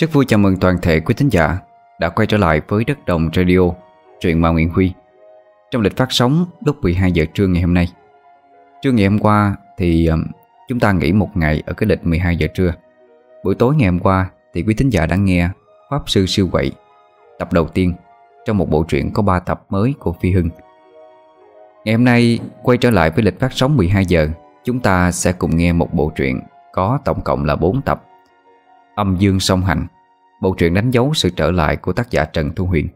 Rất vui chào mừng toàn thể quý thính giả đã quay trở lại với Đất Đồng Radio, truyện mà Nguyễn Huy. Trong lịch phát sóng lúc 12 giờ trưa ngày hôm nay. Trưa ngày hôm qua thì chúng ta nghỉ một ngày ở cái lịch 12 giờ trưa. Buổi tối ngày hôm qua thì quý thính giả đã nghe Pháp Sư Siêu Quậy, tập đầu tiên trong một bộ truyện có 3 tập mới của Phi Hưng. Ngày hôm nay quay trở lại với lịch phát sóng 12 giờ, chúng ta sẽ cùng nghe một bộ truyện có tổng cộng là 4 tập Âm Dương Song Hành. Bộ truyện đánh dấu sự trở lại của tác giả Trần Thu Huyền.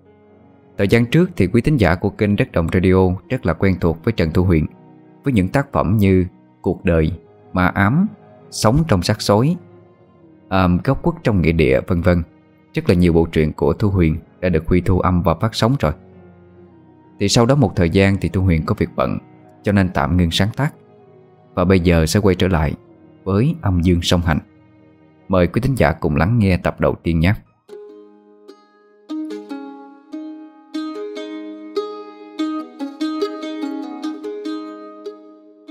Thời gian trước thì quý thính giả của kênh Đất Đồng Radio rất là quen thuộc với Trần Thu Huyền Với những tác phẩm như Cuộc đời, Ma ám, Sống trong sắc sối um, Góc quốc trong nghĩa địa vân vân. Rất là nhiều bộ truyện của Thu Huyền đã được Huy thu âm và phát sóng rồi. Thì sau đó một thời gian thì Thu Huyền có việc bận Cho nên tạm ngưng sáng tác. Và bây giờ sẽ quay trở lại với âm dương song hành. Mời quý thính giả cùng lắng nghe tập đầu tiên nhé.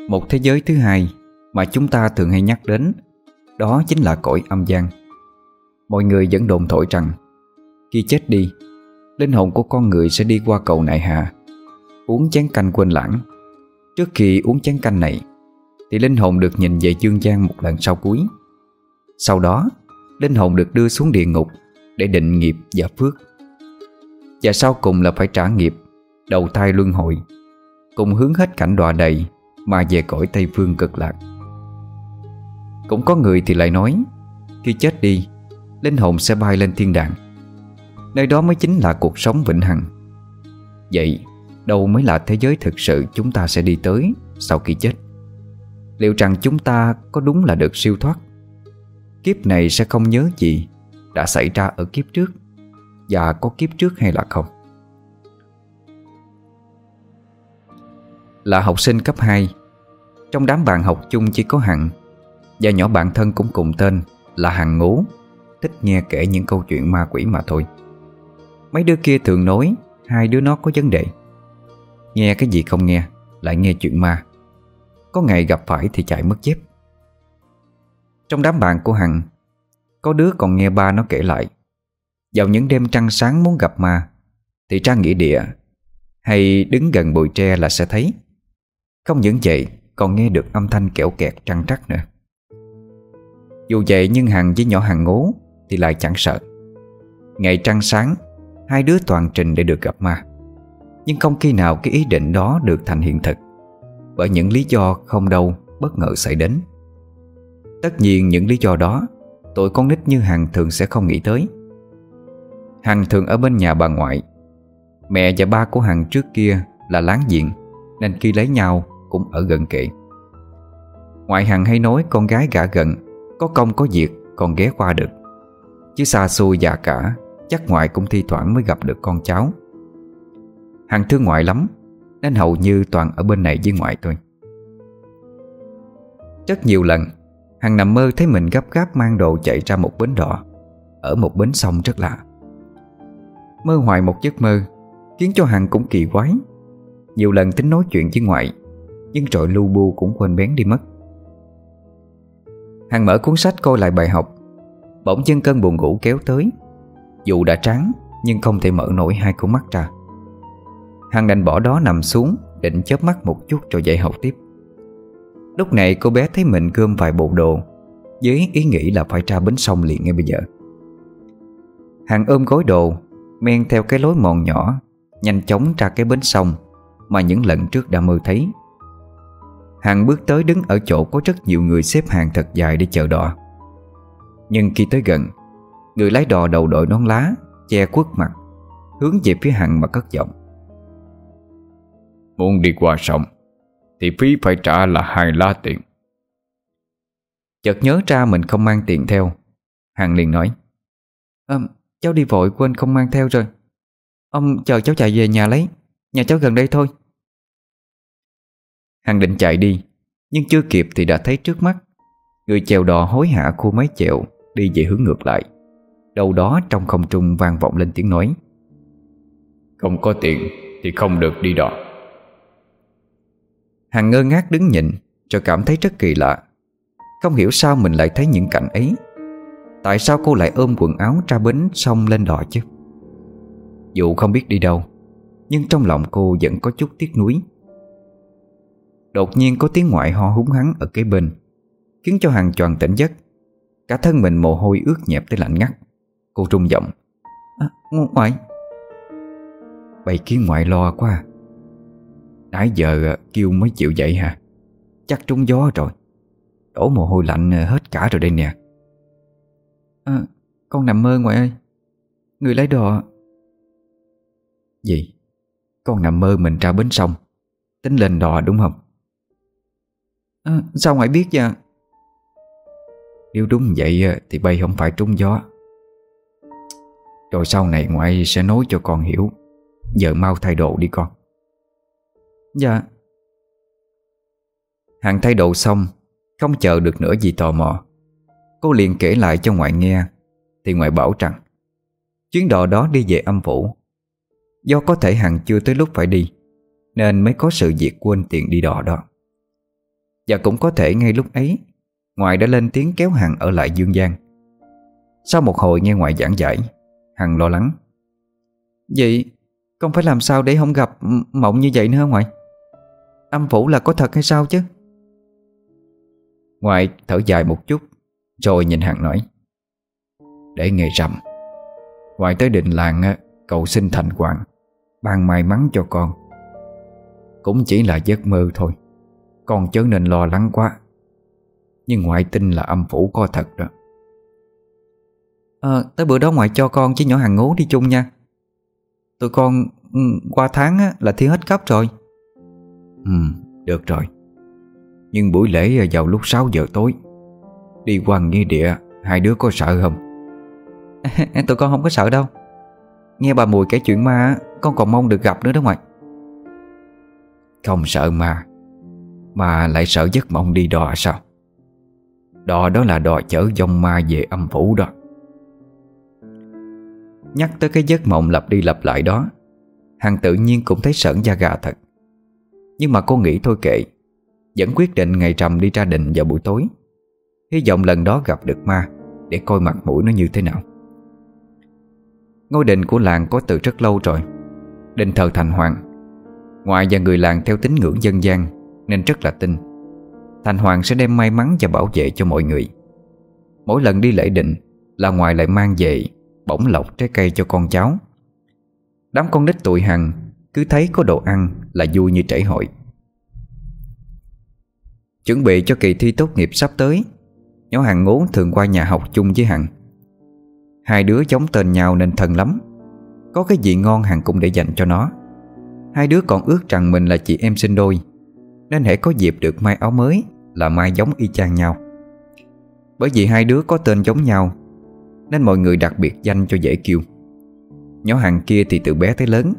Một thế giới thứ hai mà chúng ta thường hay nhắc đến, Đó chính là cõi âm gian. Mọi người vẫn đồn thổi rằng, Khi chết đi, Linh hồn của con người sẽ đi qua cầu nại hà, Uống chén canh quên lãng. Trước khi uống chén canh này, Thì linh hồn được nhìn về dương gian một lần sau cuối sau đó, Linh hồn được đưa xuống địa ngục Để định nghiệp và phước. Và sau cùng là phải trả nghiệp, Đầu thai luân hồi, Cùng hướng hết cảnh đọa đầy Mà về cõi Tây Phương cực lạc. Cũng có người thì lại nói, Khi chết đi, Linh hồn sẽ bay lên thiên đàng. Nơi đó mới chính là cuộc sống vĩnh hằng. Vậy, Đâu mới là thế giới thực sự chúng ta sẽ đi tới Sau khi chết? Liệu rằng chúng ta có đúng là được siêu thoát? Kiếp này sẽ không nhớ gì Đã xảy ra ở kiếp trước. Và có kiếp trước hay là không? Là học sinh cấp 2 Trong đám bạn học chung chỉ có Hằng. Và nhỏ bạn thân cũng cùng tên Là Hằng Ngố Thích nghe kể những câu chuyện ma quỷ mà thôi. Mấy đứa kia thường nói Hai đứa nó có vấn đề. Nghe cái gì không nghe, Lại nghe chuyện ma. Có ngày gặp phải thì chạy mất dép trong đám bạn của Hằng, Có đứa còn nghe ba nó kể lại. Vào những đêm trăng sáng muốn gặp ma, Thì ra nghĩa địa, Hay đứng gần bụi tre là sẽ thấy. Không những vậy, Còn nghe được âm thanh kẹo kẹt trăng trắc nữa. Dù vậy nhưng Hằng với nhỏ Hằng ngố Thì lại chẳng sợ. Ngày trăng sáng, Hai đứa toàn trình để được gặp ma. Nhưng không khi nào cái ý định đó được thành hiện thực, Bởi những lý do không đâu bất ngờ xảy đến. Tất nhiên những lý do đó Tụi con nít như Hằng thường sẽ không nghĩ tới. Hằng thường ở bên nhà bà ngoại. Mẹ và ba của Hằng trước kia là láng giềng, Nên khi lấy nhau cũng ở gần kệ Ngoại Hằng hay nói con gái gả gần Có công có việc còn ghé qua được. Chứ xa xôi già cả, Chắc ngoại cũng thi thoảng mới gặp được con cháu. Hằng thương ngoại lắm, Nên hầu như toàn ở bên này với ngoại thôi. Rất nhiều lần Hằng nằm mơ thấy mình gấp gáp mang đồ chạy ra một bến đỏ. Ở một bến sông rất lạ. Mơ hoài một giấc mơ, Khiến cho Hằng cũng kỳ quái. Nhiều lần tính nói chuyện với ngoại, Nhưng rồi lu bu cũng quên bén đi mất. Hằng mở cuốn sách coi lại bài học. Bỗng chân cơn buồn ngủ kéo tới. Dù đã trắng Nhưng không thể mở nổi hai con mắt ra. Hằng đành bỏ đó nằm xuống, Định chớp mắt một chút rồi dậy học tiếp. Lúc này cô bé thấy mình gom vài bộ đồ, Với ý nghĩ là phải ra bến sông liền ngay bây giờ. Hàng ôm gối đồ, Men theo cái lối mòn nhỏ, Nhanh chóng ra cái bến sông Mà những lần trước đã mơ thấy. Hàng bước tới đứng ở chỗ Có rất nhiều người xếp hàng thật dài để chờ đò. Nhưng khi tới gần, Người lái đò đầu đội nón lá, Che quất mặt, Hướng về phía Hằng mà cất giọng. Muốn đi qua sông thì phí phải trả là hai lá tiền. Chợt nhớ ra mình không mang tiền theo. Hằng liền nói à, Cháu đi vội quên không mang theo rồi. Ông chờ cháu chạy về nhà lấy Nhà cháu gần đây thôi. Hằng định chạy đi Nhưng chưa kịp thì đã thấy trước mắt Người chèo đò hối hả khu máy chèo Đi về hướng ngược lại. Đâu đó trong không trung vang vọng lên tiếng nói Không có tiền Thì không được đi đò Hằng ngơ ngác đứng nhìn Cho cảm thấy rất kỳ lạ. Không hiểu sao mình lại thấy những cảnh ấy. Tại sao cô lại ôm quần áo ra bến xong lên đò chứ? Dù không biết đi đâu Nhưng trong lòng cô vẫn có chút tiếc nuối. Đột nhiên có tiếng ngoại ho húng hắn ở kế bên Khiến cho hàng tròn tỉnh giấc. Cả thân mình mồ hôi ướt nhẹp tới lạnh ngắt. Cô trung giọng à, Ngoại. Bày kiến ngoại lo quá à. Nãy giờ à, kêu mới chịu dậy hả? Chắc trúng gió rồi. Đổ mồ hôi lạnh à, hết cả rồi đây nè. À, Con nằm mơ ngoại ơi. Người lấy đồ Gì? Con nằm mơ mình ra bến sông. Tính lên đò đúng không? À, Sao ngoại biết vậy? Nếu đúng vậy à, Thì bay không phải trúng gió. Rồi sau này ngoại sẽ nói cho con hiểu. Giờ mau thay đồ đi con. Dạ. Hằng thay đồ xong Không chờ được nữa gì tò mò. Cô liền kể lại cho ngoại nghe Thì ngoại bảo rằng Chuyến đò đó đi về âm phủ. Do có thể Hằng chưa tới lúc phải đi Nên mới có sự việc quên tiền đi đò đó. Và cũng có thể ngay lúc ấy Ngoại đã lên tiếng kéo Hằng ở lại Dương Giang. Sau một hồi nghe ngoại giảng giải Hằng lo lắng. Vậy con phải làm sao để không gặp mộng như vậy nữa ngoại Âm phủ là có thật hay sao chứ? Ngoại thở dài một chút Rồi nhìn Hằng nói. Để ngày rằm Ngoại tới đình làng Cầu xin thành hoàng Ban may mắn cho con. Cũng chỉ là giấc mơ thôi Con chớ nên lo lắng quá. Nhưng ngoại tin là âm phủ có thật đó. À, Tới bữa đó ngoại cho con với nhỏ hàng ngố đi chung nha. Tụi con ừ, qua tháng á, là thi hết cấp rồi Ừ, được rồi. Nhưng buổi lễ vào lúc 6 giờ tối Đi qua nghĩa địa Hai đứa có sợ không? Tụi con không có sợ đâu. Nghe bà Mùi kể chuyện ma Con còn mong được gặp nữa đó ngoại. Không sợ ma Mà lại sợ giấc mộng đi đò sao? Đò đó là đò chở dòng ma về âm phủ đó. Nhắc tới cái giấc mộng lặp đi lặp lại đó Hằng tự nhiên cũng thấy sợn da gà thật nhưng mà cô nghĩ thôi kệ. Vẫn quyết định ngày trầm đi ra đình vào buổi tối. Hy vọng lần đó gặp được ma Để coi mặt mũi nó như thế nào. Ngôi đình của làng có từ rất lâu rồi. Đình thờ Thành Hoàng. Ngoại và người làng theo tín ngưỡng dân gian Nên rất là tin. Thành Hoàng sẽ đem may mắn và bảo vệ cho mọi người. Mỗi lần đi lễ định Là ngoài lại mang về Bỗng lọc trái cây cho con cháu. Đám con nít tụi Hằng cứ thấy có đồ ăn là vui như trễ hội. Chuẩn bị cho kỳ thi tốt nghiệp sắp tới, Nhỏ hàng ngố thường qua nhà học chung với Hằng. Hai đứa giống tên nhau nên thân lắm. Có cái gì ngon Hằng cũng để dành cho nó. Hai đứa còn ước rằng mình là chị em sinh đôi, Nên hãy có dịp được may áo mới Là may giống y chang nhau. Bởi vì hai đứa có tên giống nhau, Nên mọi người đặc biệt danh cho dễ kêu. Nhỏ hàng kia thì từ bé tới lớn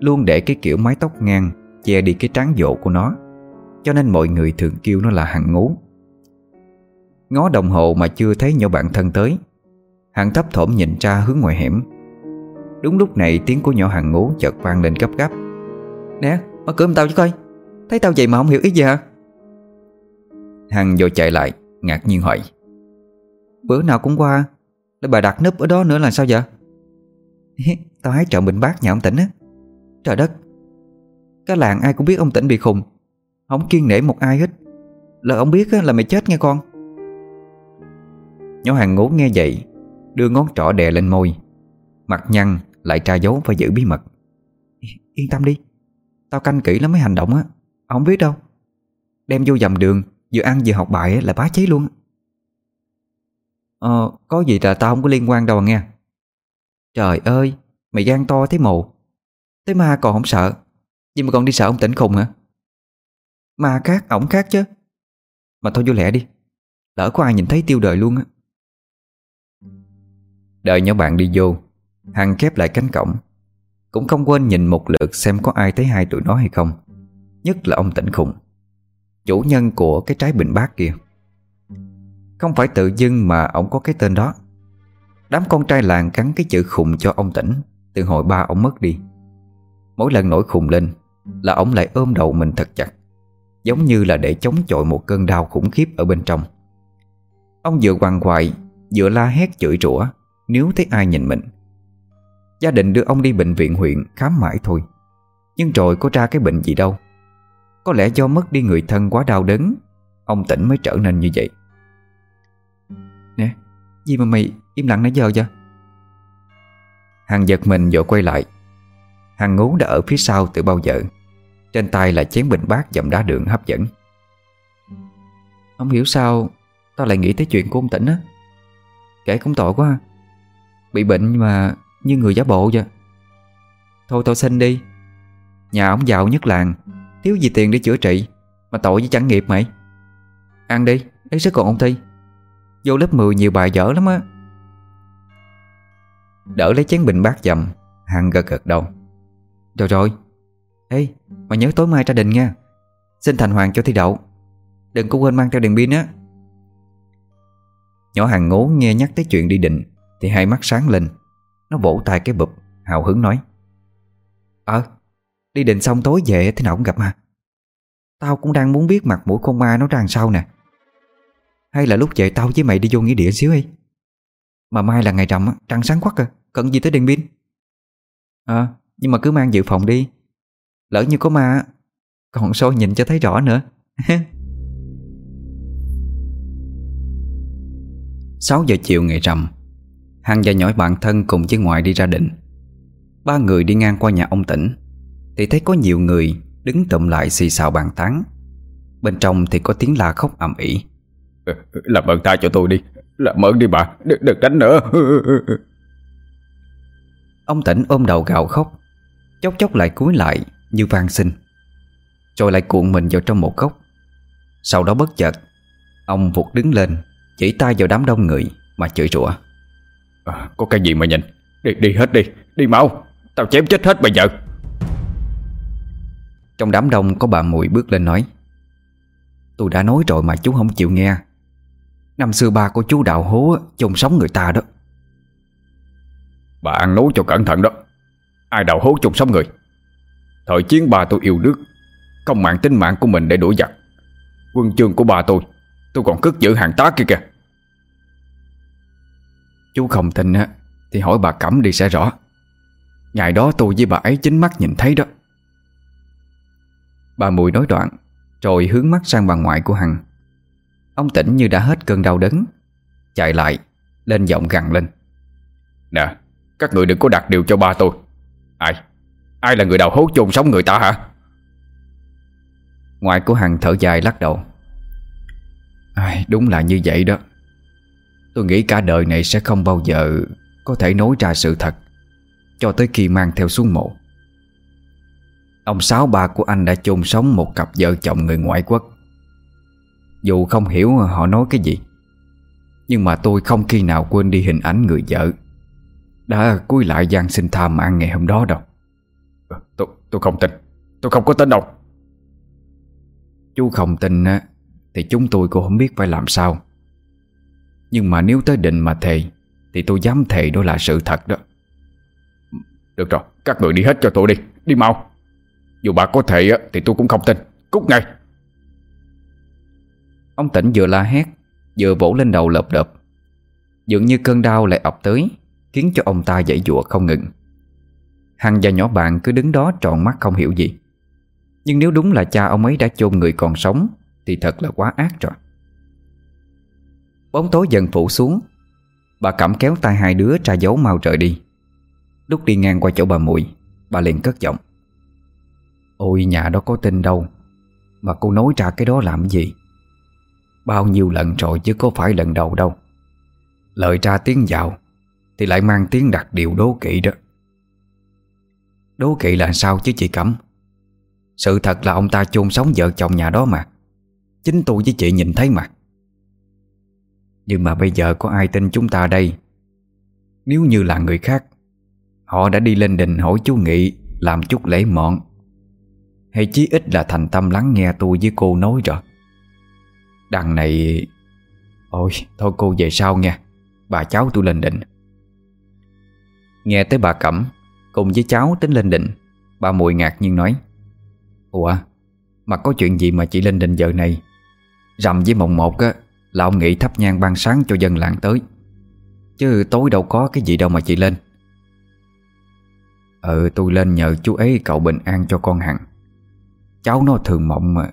Luôn để cái kiểu mái tóc ngang Che đi cái trán dộ của nó. Cho nên mọi người thường kêu nó là hằng ngú. Ngó đồng hồ mà chưa thấy nhỏ bạn thân tới. Hằng thấp thỏm nhìn ra hướng ngoài hẻm. Đúng lúc này tiếng của nhỏ hằng ngú chợt vang lên gấp gáp. Nè, mở cửa tao chứ coi. Thấy tao vậy mà không hiểu ý gì hả? Hằng vội chạy lại Ngạc nhiên hỏi. Bữa nào cũng qua Để bà đặt núp ở đó nữa là sao vậy? Tao hái trộm bình bát nhà ông tỉnh á. Trời đất. Cái làng ai cũng biết ông tỉnh bị khùng. Không kiên nể một ai hết. Lỡ ông biết là mày chết nghe con. Nhỏ hàng ngố nghe vậy, Đưa ngón trỏ đè lên môi. Mặt nhăn lại tra dấu và giữ bí mật. Yên tâm đi. Tao canh kỹ lắm mấy hành động á. Không biết đâu. Đem vô dầm đường, Vừa ăn vừa học bài là bá cháy luôn Ờ Có gì là tao không có liên quan đâu nghe. Trời ơi, Mày gan to thế mồ. Thế ma còn không sợ. Nhưng mà còn đi sợ ông tỉnh khùng hả? Ma khác, ổng khác chứ. Mà thôi vô lẹ đi. Lỡ có ai nhìn thấy tiêu đời luôn á. Đợi nhỏ bạn đi vô Hằng khép lại cánh cổng. Cũng không quên nhìn một lượt xem có ai thấy hai tụi nó hay không. Nhất là ông tỉnh khùng Chủ nhân của cái trái bình bát kia. Không phải tự dưng mà ông có cái tên đó. Đám con trai làng cắn cái chữ khùng cho ông tỉnh Từ hồi ba ông mất đi. Mỗi lần nổi khùng lên Là ông lại ôm đầu mình thật chặt, Giống như là để chống chọi một cơn đau khủng khiếp ở bên trong. Ông vừa quằn quại, Vừa la hét chửi rủa, Nếu thấy ai nhìn mình. Gia đình đưa ông đi bệnh viện huyện khám mãi thôi. Nhưng rồi có ra cái bệnh gì đâu. Có lẽ do mất đi người thân quá đau đớn, Ông tỉnh mới trở nên như vậy. Nè, Gì mà mày, im lặng nãy giờ vậy? Hằng giật mình vội quay lại. Hàng ngú đã ở phía sau từ bao giờ. Trên tay là chén bình bát dầm đá đường hấp dẫn. Không hiểu sao? Tao lại nghĩ tới chuyện của ông tỉnh á. Kể cũng tội quá. Bị bệnh mà như người giả bộ vậy. Thôi tao xin đi. Nhà ông giàu nhất làng. Thiếu gì tiền để chữa trị Mà tội với chẳng nghiệp mày. Ăn đi, lấy sức còn ông Thi. Vô lớp 10 nhiều bài dở lắm á. Đỡ lấy chén bình bát dầm Hằng gật gật đầu. Rồi rồi. Ê, mà nhớ tối mai ra đình nha. Xin thành hoàng cho thi đậu. Đừng có quên mang theo đèn pin á. Nhỏ hàng ngố nghe nhắc tới chuyện đi định Thì hai mắt sáng lên. Nó vỗ tay cái bụp Hào hứng nói. Ờ Đi định xong tối về thế nào cũng gặp mà. Tao cũng đang muốn biết mặt mũi con ma nó ra làm sao nè. Hay là lúc về tao với mày đi vô nghĩa địa xíu đi Mà mai là ngày rằm Trăng sáng quắc à Cần gì tới đèn pin? À nhưng mà cứ mang dự phòng đi. Lỡ như có ma Còn soi nhìn cho thấy rõ nữa? 6 giờ chiều ngày rằm Hằng và nhỏ bạn thân cùng với ngoại đi ra định Ba người đi ngang qua nhà ông tỉnh Thì thấy có nhiều người Đứng tụm lại xì xào bàn tán. Bên trong thì có tiếng la khóc ầm ĩ. Làm ơn tha cho tôi đi Làm ơn đi bà Đừng, đừng đánh nữa. Ông tỉnh ôm đầu gào khóc Chốc chốc lại cúi lại Như van xin. Rồi lại cuộn mình vào trong một góc. Sau đó bất chợt Ông vụt đứng lên Chỉ tay vào đám đông người Mà chửi rủa. À, Có cái gì mà nhìn? Đi đi hết đi Đi mau. Tao chém chết hết bây giờ. Trong đám đông có bà Mùi bước lên nói Tôi đã nói rồi mà chú không chịu nghe. Năm xưa ba của chú đạo hố chôn sống người ta đó. Bà ăn nấu cho cẩn thận đó Ai đạo hố chôn sống người? Thời chiến bà tôi yêu nước Không mạng tính mạng của mình để đuổi giặc. Quân chương của bà tôi Tôi còn cất giữ hàng tá kia kìa. Chú không tin á Thì hỏi bà Cẩm đi sẽ rõ. Ngày đó tôi với bà ấy chính mắt nhìn thấy đó. Bà Mùi nói đoạn Rồi hướng mắt sang bà ngoại của Hằng. Ông tỉnh như đã hết cơn đau đớn Chạy lại Lên giọng gằn lên. Nè Các người đừng có đặt điều cho ba tôi Ai? Ai là người đào hố chôn sống người ta hả? Ngoại của Hằng thở dài lắc đầu. Ai, Đúng là như vậy đó. Tôi nghĩ cả đời này sẽ không bao giờ Có thể nói ra sự thật Cho tới khi mang theo xuống mộ. Ông sáu ba của anh đã chôn sống một cặp vợ chồng người ngoại quốc. Dù không hiểu họ nói cái gì Nhưng mà tôi không khi nào quên đi hình ảnh người vợ. Đã cúi lại gian xin tha mạng ngày hôm đó đâu. Tôi, tôi không tin. Tôi không có tin đâu. Chú không tin á Thì chúng tôi cũng không biết phải làm sao. Nhưng mà nếu tới định mà thề Thì tôi dám thề đó là sự thật đó. Được rồi Các người đi hết cho tôi đi. Đi mau. Dù bà có thể á, thì tôi cũng không tin. Cút ngay. Ông tỉnh vừa la hét Vừa vỗ lên đầu lợp đợp. Dường như cơn đau lại ập tới Khiến cho ông ta dãy dụa không ngừng. Hằng và nhỏ bạn cứ đứng đó tròn mắt không hiểu gì. Nhưng nếu đúng là cha ông ấy đã chôn người còn sống Thì thật là quá ác rồi. Bóng tối dần phủ xuống. Bà cảm kéo tay hai đứa tra dấu mau rời đi. Lúc đi ngang qua chỗ bà muội, Bà liền cất giọng. Ôi nhà đó có tin đâu. Mà cô nói ra cái đó làm gì? Bao nhiêu lần rồi chứ có phải lần đầu đâu. Lời ra tiếng vào. Thì lại mang tiếng đặt điều đố kỵ đó. Đố kỵ là sao chứ chị Cẩm? Sự thật là ông ta chôn sống vợ chồng nhà đó mà. Chính tôi với chị nhìn thấy mà. Nhưng mà bây giờ có ai tin chúng ta đây? Nếu như là người khác, Họ đã đi lên đình hỏi chú Nghị Làm chút lễ mọn. Hay chí ít là thành tâm lắng nghe tôi với cô nói rồi Đằng này, Ôi, thôi cô về sau nha. Bà cháu tôi lên định Nghe tới bà Cẩm, Cùng với cháu tính lên định, Bà Mùi ngạc nhiên nói, Ủa, Mà có chuyện gì mà chị lên định giờ này? Rằm với mộng một á, Là ông nghĩ thắp nhang ban sáng cho dân làng tới. Chứ tối đâu có cái gì đâu mà chị lên. Ừ tôi lên nhờ chú ấy cậu bình an cho con Hằng. Cháu nó thường mộng mà,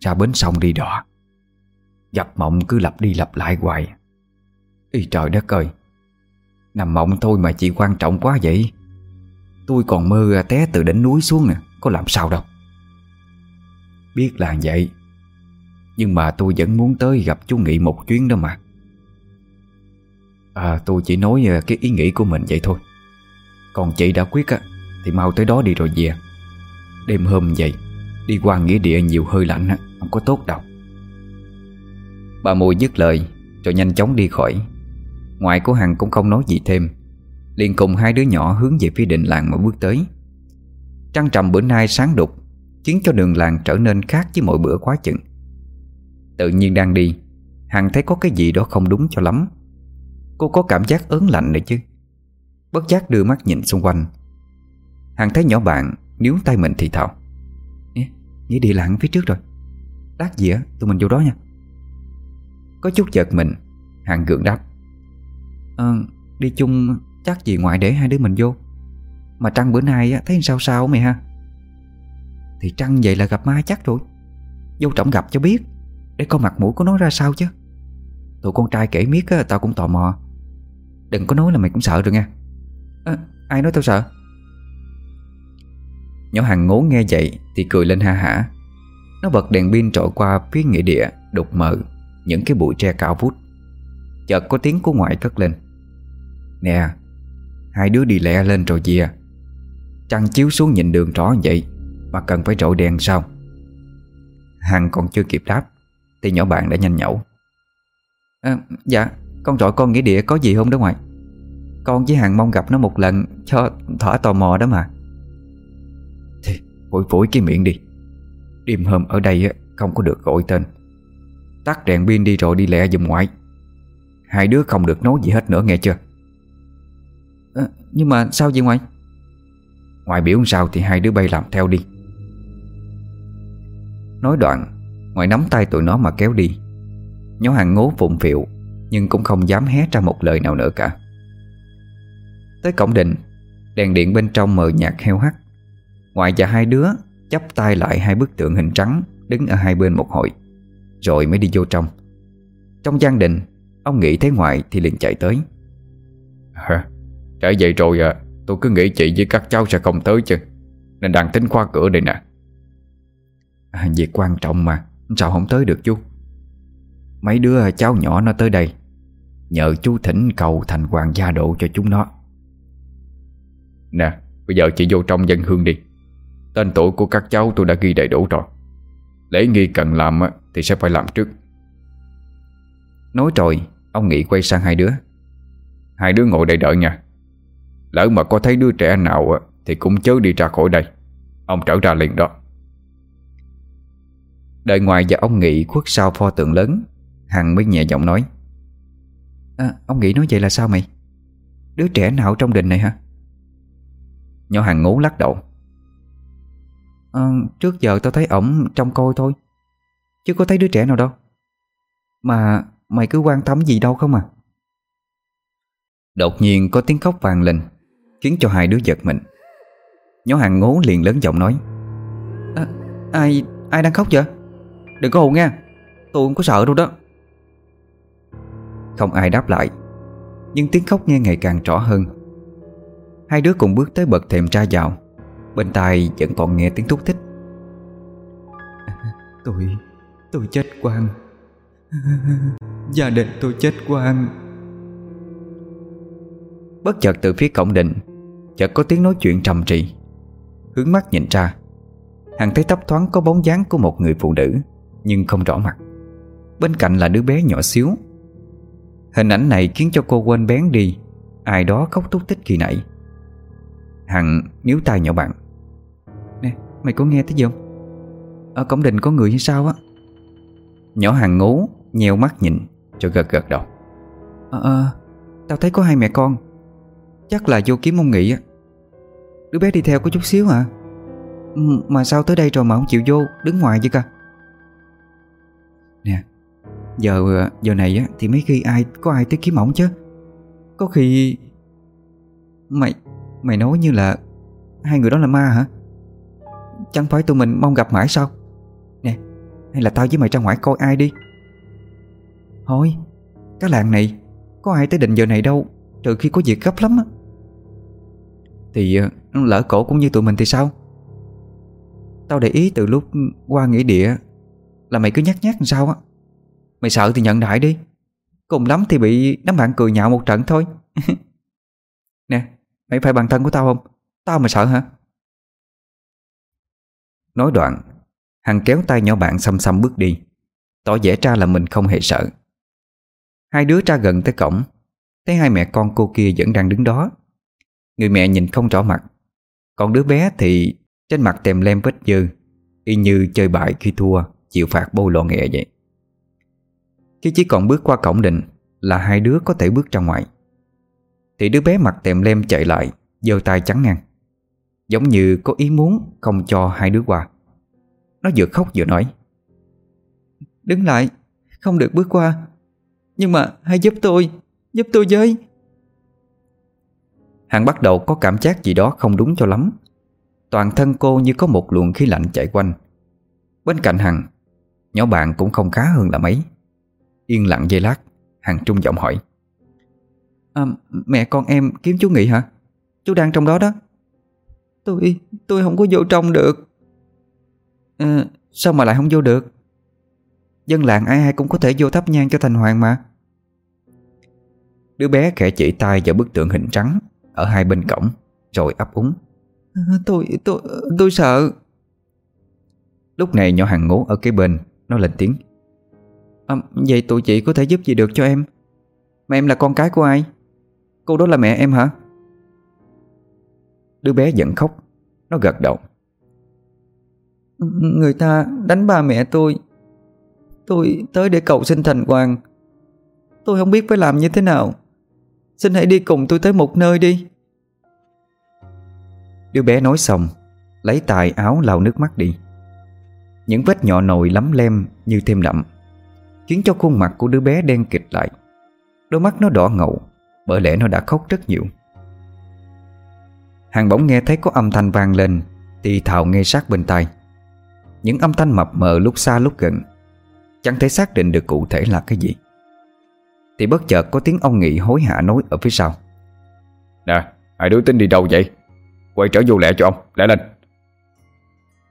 Ra bến sông đi đò. Gặp mộng cứ lặp đi lặp lại hoài. Ý trời đất ơi Nằm mộng thôi mà chị quan trọng quá vậy. Tôi còn mơ à, té từ đỉnh núi xuống nè. Có làm sao đâu. Biết là vậy. Nhưng mà tôi vẫn muốn tới gặp chú Nghị một chuyến đó mà. À tôi chỉ nói à, cái ý nghĩ của mình vậy thôi. Còn chị đã quyết, á, Thì mau tới đó đi rồi về. Đêm hôm vậy, Đi qua nghĩa địa nhiều hơi lạnh, á, Không có tốt đâu. Bà mùi dứt lời, Rồi nhanh chóng đi khỏi. Ngoại của Hằng cũng không nói gì thêm. Liền cùng hai đứa nhỏ hướng về phía định làng mà bước tới. Trăng trầm bữa nay sáng đục, Khiến cho đường làng trở nên khác với mọi bữa quá chừng. Tự nhiên đang đi, Hằng thấy có cái gì đó không đúng cho lắm. Cô có cảm giác ớn lạnh nữa chứ? Bất giác đưa mắt nhìn xung quanh. Hằng thấy nhỏ bạn Níu tay mình thì thào. Nghĩ đi làng phía trước rồi. Lát gì á, tụi mình vô đó nha. Có chút giật mình, Hằng gượng đáp à, đi chung chắc gì ngoại để hai đứa mình vô. Mà Trăng bữa nay thấy sao sao mày ha? Thì Trăng vậy là gặp ma chắc rồi. Vô trọng gặp cho biết Để coi mặt mũi của nó ra sao chứ. Tụi con trai kể miết á, tao cũng tò mò. Đừng có nói là mày cũng sợ rồi nha. À, Ai nói tao sợ? Nhỏ hàng ngố nghe vậy Thì cười lên ha hả. Nó bật đèn pin trội qua phía nghĩa địa Đục mờ Những cái bụi tre cao vút. Chợt có tiếng của ngoại cất lên. Nè Hai đứa đi lẹ lên rồi về Trăng chiếu xuống nhìn đường rõ vậy Mà cần phải rội đèn sao? Hằng còn chưa kịp đáp Thì nhỏ bạn đã nhanh nhẩu. À, Dạ Con rọi con nghĩa địa có gì không đó ngoài Con với Hằng mong gặp nó một lần Cho thỏa tò mò đó mà. Thì phổi phổi cái miệng đi. Đêm hôm ở đây không có được gọi tên. Tắt đèn pin đi rồi đi lẹ dùm ngoại. Hai đứa không được nói gì hết nữa nghe chưa? À, Nhưng mà sao vậy ngoại? Ngoại biểu sao thì hai đứa bay làm theo đi. Nói đoạn Ngoại nắm tay tụi nó mà kéo đi. Nhó hàng ngố phụng phịu Nhưng cũng không dám hé ra một lời nào nữa cả. Tới cổng đình Đèn điện bên trong mờ nhạt heo hắt. Ngoại và hai đứa chắp tay lại hai bức tượng hình trắng Đứng ở hai bên một hội Rồi mới đi vô trong. Trong gian đình Ông nghĩ thấy ngoại thì liền chạy tới. Hả? Trở dậy rồi à Tôi cứ nghĩ chị với các cháu sẽ không tới chứ. Nên đang tính khóa cửa đây nè. À, Việc quan trọng mà Sao không tới được chú? Mấy đứa cháu nhỏ nó tới đây Nhờ chú thỉnh cầu thành hoàng gia độ cho chúng nó. Nè Bây giờ chị vô trong dân hương đi. Tên tuổi của các cháu tôi đã ghi đầy đủ rồi. Lễ nghi cần làm Thì sẽ phải làm trước. Nói rồi Ông Nghị quay sang hai đứa. Hai đứa ngồi đây đợi nha. Lỡ mà có thấy đứa trẻ nào Thì cũng chớ đi ra khỏi đây. Ông trở ra liền đó. Đợi ngoài và ông Nghị khuất sau pho tượng lớn Hằng mới nhẹ giọng nói à, Ông Nghị nói vậy là sao mày? Đứa trẻ nào trong đình này hả? Nhỏ Hằng ngố lắc đầu à, Trước giờ tao thấy ổng trong coi thôi Chứ có thấy đứa trẻ nào đâu. Mà mày cứ quan tâm gì đâu không à? Đột nhiên có tiếng khóc vàng lên. Khiến cho hai đứa giật mình. Nhỏ hàng ngố liền lớn giọng nói à, Ai ai đang khóc vậy? Đừng có hù nha Tôi không có sợ đâu đó. Không ai đáp lại Nhưng tiếng khóc nghe ngày càng rõ hơn. Hai đứa cùng bước tới bậc thềm tra vào Bên tai vẫn còn nghe tiếng thúc thích. Tôi Tôi chết quang. Gia đình tôi chết quang. Bất chợt từ phía cổng đình Chợt có tiếng nói chuyện trầm trì. Hướng mắt nhìn ra Hằng thấy thấp thoáng có bóng dáng của một người phụ nữ Nhưng không rõ mặt. Bên cạnh là đứa bé nhỏ xíu. Hình ảnh này khiến cho cô quên bén đi Ai đó khóc thúc tích kỳ nãy. Hằng níu tay nhỏ bạn. Nè mày có nghe thấy gì không? Ở cổng đình có người hay sao á? Nhỏ Hằng ngố Nheo mắt nhìn Rồi gật gật đầu. Ờ à, Tao thấy có hai mẹ con. Chắc là vô kiếm ông Nghị á. Đứa bé đi theo có chút xíu hả? Ừ, mà sao tới đây rồi mà không chịu vô, Đứng ngoài chứ ca Nè, Giờ giờ này á, thì mấy khi ai, Có ai tới kiếm ổng chứ? Có khi Mày Mày nói như là Hai người đó là ma hả? Chẳng phải tụi mình mong gặp mãi sao? Nè, Hay là tao với mày ra ngoài coi ai đi? Thôi, Cái làng này, Có ai tới định giờ này đâu, Trừ khi có việc gấp lắm á. Thì ờ, lỡ cổ cũng như tụi mình thì sao? Tao để ý từ lúc qua nghĩa địa, Là mày cứ nhắc nhắc làm sao á? Mày sợ thì nhận đại đi. Cùng lắm thì bị đám bạn cười nhạo một trận thôi. Nè, Mày phải bằng thân của tao không? Tao mà sợ hả? Nói đoạn Hằng kéo tay nhỏ bạn xăm xăm bước đi. Tỏ vẻ ra là mình không hề sợ. Hai đứa ra gần tới cổng, Thấy hai mẹ con cô kia vẫn đang đứng đó. Người mẹ nhìn không rõ mặt. Còn đứa bé thì Trên mặt tèm lem vết dư Y như chơi bại khi thua, Chịu phạt bôi lọ nghẹ vậy. Khi chỉ còn bước qua cổng định Là hai đứa có thể bước ra ngoài. Thì đứa bé mặt tèm lem chạy lại, giơ tay chắn ngang. Giống như có ý muốn không cho hai đứa qua. Nó vừa khóc vừa nói, Đứng lại, Không được bước qua, Nhưng mà hãy giúp tôi Giúp tôi với. Hằng bắt đầu có cảm giác gì đó không đúng cho lắm. Toàn thân cô như có một luồng khí lạnh chạy quanh. Bên cạnh Hằng Nhỏ bạn cũng không khá hơn là mấy. Yên lặng giây lát Hằng trung giọng hỏi. À, Mẹ con em kiếm chú Nghị hả? Chú đang trong đó đó. Tôi tôi không có vô trong được. À, Sao mà lại không vô được? Dân làng ai ai cũng có thể vô thắp nhang cho thành hoàng mà. Đứa bé khẽ chỉ tay vào bức tượng hình trắng. Ở hai bên cổng Rồi ấp úng. À, Tôi tôi tôi sợ. Lúc này nhỏ hàng ngố ở kế bên Nó lên tiếng. À, Vậy tụi chị có thể giúp gì được cho em? Mà em là con cái của ai? Cô đó là mẹ em hả? Đứa bé giận khóc Nó gật đầu. Người ta đánh ba mẹ tôi. Tôi tới để cầu xin thành hoàng. Tôi không biết phải làm như thế nào Xin hãy đi cùng tôi tới một nơi đi. Đứa bé nói xong, Lấy tài áo lau nước mắt đi. Những vết nhỏ nồi lắm lem như thêm đậm Khiến cho khuôn mặt của đứa bé đen kịch lại. Đôi mắt nó đỏ ngầu, Bởi lẽ nó đã khóc rất nhiều. Hàng bỗng nghe thấy có âm thanh vang lên, Thì thào nghe sát bên tai. Những âm thanh mập mờ lúc xa lúc gần, Chẳng thể xác định được cụ thể là cái gì. Thì bất chợt có tiếng ông Nghị hối hả nói ở phía sau. Nè, hai đứa tính đi đâu vậy? Quay trở vô lẹ cho ông, lẹ lên.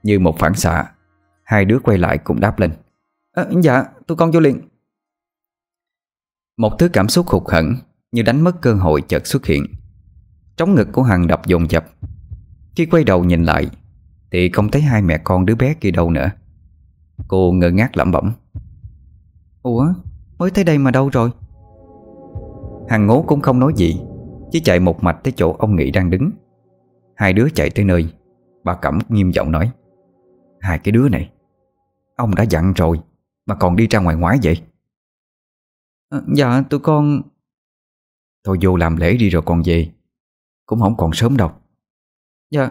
Như một phản xạ Hai đứa quay lại cùng đáp lên. À, Dạ, tôi con vô liền. Một thứ cảm xúc hụt hẫng Như đánh mất cơ hội chợt xuất hiện. Trống ngực của Hằng đập dồn dập. Khi quay đầu nhìn lại Thì không thấy hai mẹ con đứa bé kia đâu nữa. Cô ngơ ngác lẩm bẩm. Ủa mới tới đây mà đâu rồi Hằng ngố cũng không nói gì Chỉ chạy một mạch tới chỗ ông Nghị đang đứng. Hai đứa chạy tới nơi Bà Cẩm nghiêm giọng nói Hai cái đứa này Ông đã dặn rồi Mà còn đi ra ngoài ngoái vậy? À, Dạ tụi con Thôi vô làm lễ đi rồi còn về Cũng không còn sớm đâu. Dạ.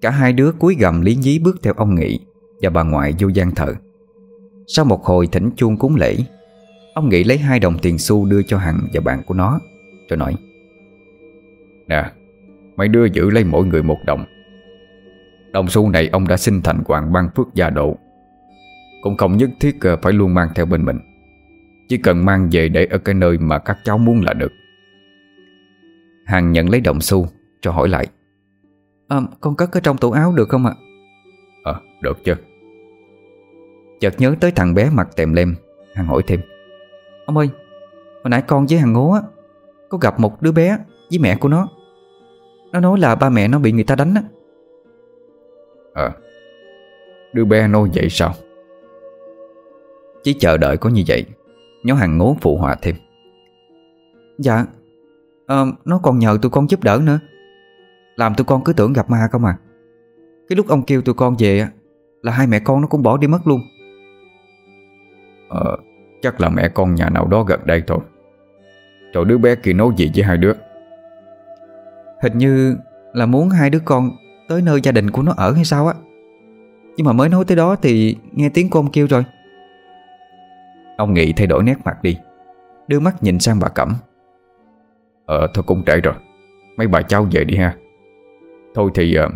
Cả hai đứa cúi gầm lý nhí bước theo ông Nghị Và bà ngoại vô gian thờ. Sau một hồi thỉnh chuông cúng lễ Ông Nghị lấy hai đồng tiền xu đưa cho Hằng và bạn của nó Rồi nói Nè Mấy đứa giữ lấy mỗi người một đồng. Đồng xu này ông đã xin thành hoàng ban phước gia độ. Cũng không nhất thiết ờ, phải luôn mang theo bên mình. Chỉ cần mang về để ở cái nơi mà các cháu muốn là được. Hằng nhận lấy đồng xu Cho hỏi lại à, Con cất ở trong tủ áo được không ạ? Ờ được chứ. Chợt nhớ tới thằng bé mặt tèm lem Hằng hỏi thêm Ông ơi Hồi nãy con với Hằng ngố á Có gặp một đứa bé với mẹ của nó. Nó nói là ba mẹ nó bị người ta đánh á. Ờ Đứa bé nói vậy sao? Chỉ chờ đợi có như vậy Nhó Hằng ngố phụ họa thêm. Dạ à, Nó còn nhờ tụi con giúp đỡ nữa. Làm tụi con cứ tưởng gặp ma không à. Cái lúc ông kêu tụi con về Là hai mẹ con nó cũng bỏ đi mất luôn. Ờ Chắc là mẹ con nhà nào đó gần đây thôi. Rồi đứa bé kia nói gì với hai đứa? Hình như là muốn hai đứa con Tới nơi gia đình của nó ở hay sao á. Nhưng mà mới nói tới đó thì Nghe tiếng ông kêu rồi. Ông Nghị thay đổi nét mặt đi Đưa mắt nhìn sang bà Cẩm. Ờ thôi cũng trễ rồi Mấy bà cháu về đi ha. Thôi thì uh,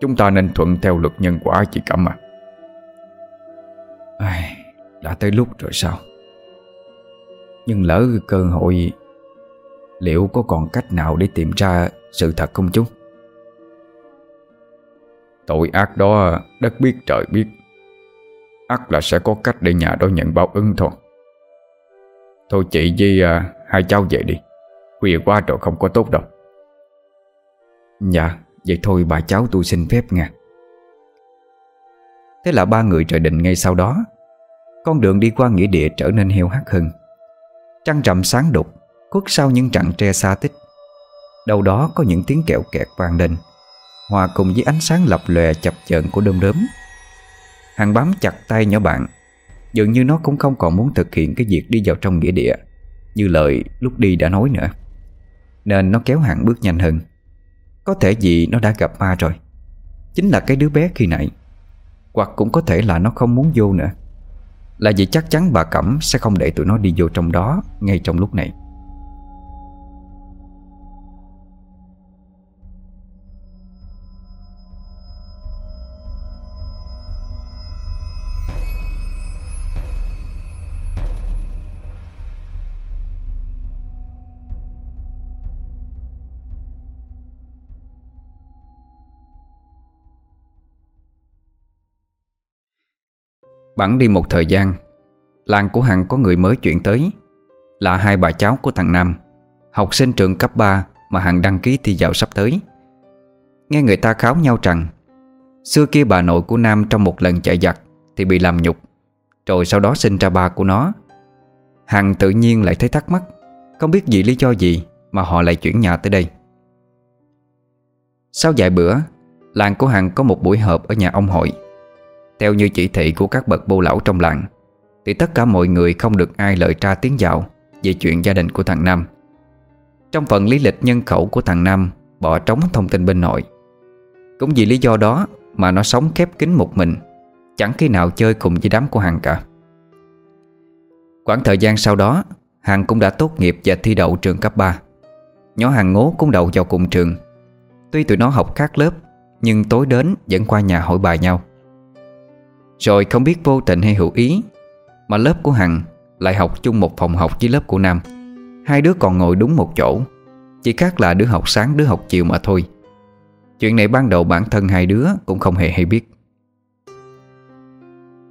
Chúng ta nên thuận theo luật nhân quả chị Cẩm à. Ai, đã tới lúc rồi sao? Nhưng lỡ cơ hội Liệu có còn cách nào để tìm ra sự thật không chú? Tội ác đó đất biết trời biết. Ắt là sẽ có cách để nhà đó nhận báo ứng thôi. Thôi chị với à, hai cháu về đi. Khuya quá rồi không có tốt đâu. Dạ Vậy thôi bà cháu tôi xin phép nha Thế là ba người trời định ngay sau đó. Con đường đi qua nghĩa địa trở nên heo hắt hơn. Trăng rằm sáng đục, Khuất sau những trận tre xa tích. Đâu đó có những tiếng kẹo kẹt vang lên. Hòa cùng với ánh sáng lập lòe chập chờn của đom đóm Hàng bám chặt tay nhỏ bạn, Dường như nó cũng không còn muốn thực hiện cái việc đi vào trong nghĩa địa, Như lời lúc đi đã nói nữa. Nên nó kéo hàng bước nhanh hơn. Có thể vì nó đã gặp ma rồi, Chính là cái đứa bé khi nãy. Hoặc cũng có thể là nó không muốn vô nữa. Là vì chắc chắn bà Cẩm sẽ không để tụi nó đi vô trong đó Ngay trong lúc này. Bẵng đi một thời gian. Làng của Hằng có người mới chuyển tới. Là hai bà cháu của thằng Nam. Học sinh trường cấp 3 Mà Hằng đăng ký thi vào sắp tới. Nghe người ta kháo nhau rằng, Xưa kia bà nội của Nam trong một lần chạy giặc Thì bị làm nhục, Rồi sau đó sinh ra ba của nó. Hằng tự nhiên lại thấy thắc mắc, Không biết vì lý do gì Mà họ lại chuyển nhà tới đây. Sau vài bữa, Làng của Hằng có một buổi họp ở nhà ông hội theo như chỉ thị của các bậc bô lão trong làng, Thì tất cả mọi người không được ai lời tra tiếng dạo Về chuyện gia đình của thằng Nam. Trong phần lý lịch nhân khẩu của thằng Nam, Bỏ trống thông tin bên nội. Cũng vì lý do đó Mà nó sống khép kín một mình, Chẳng khi nào chơi cùng với đám của Hằng cả. Quãng thời gian sau đó, Hằng cũng đã tốt nghiệp và thi đậu trường cấp 3 Nhỏ Hằng ngố cũng đậu vào cùng trường. Tuy tụi nó học khác lớp, Nhưng tối đến vẫn qua nhà hỏi bài nhau rồi không biết vô tình hay hữu ý Mà lớp của Hằng lại học chung một phòng học với lớp của Nam. Hai đứa còn ngồi đúng một chỗ Chỉ khác là đứa học sáng đứa học chiều mà thôi. Chuyện này ban đầu bản thân hai đứa cũng không hề hay biết.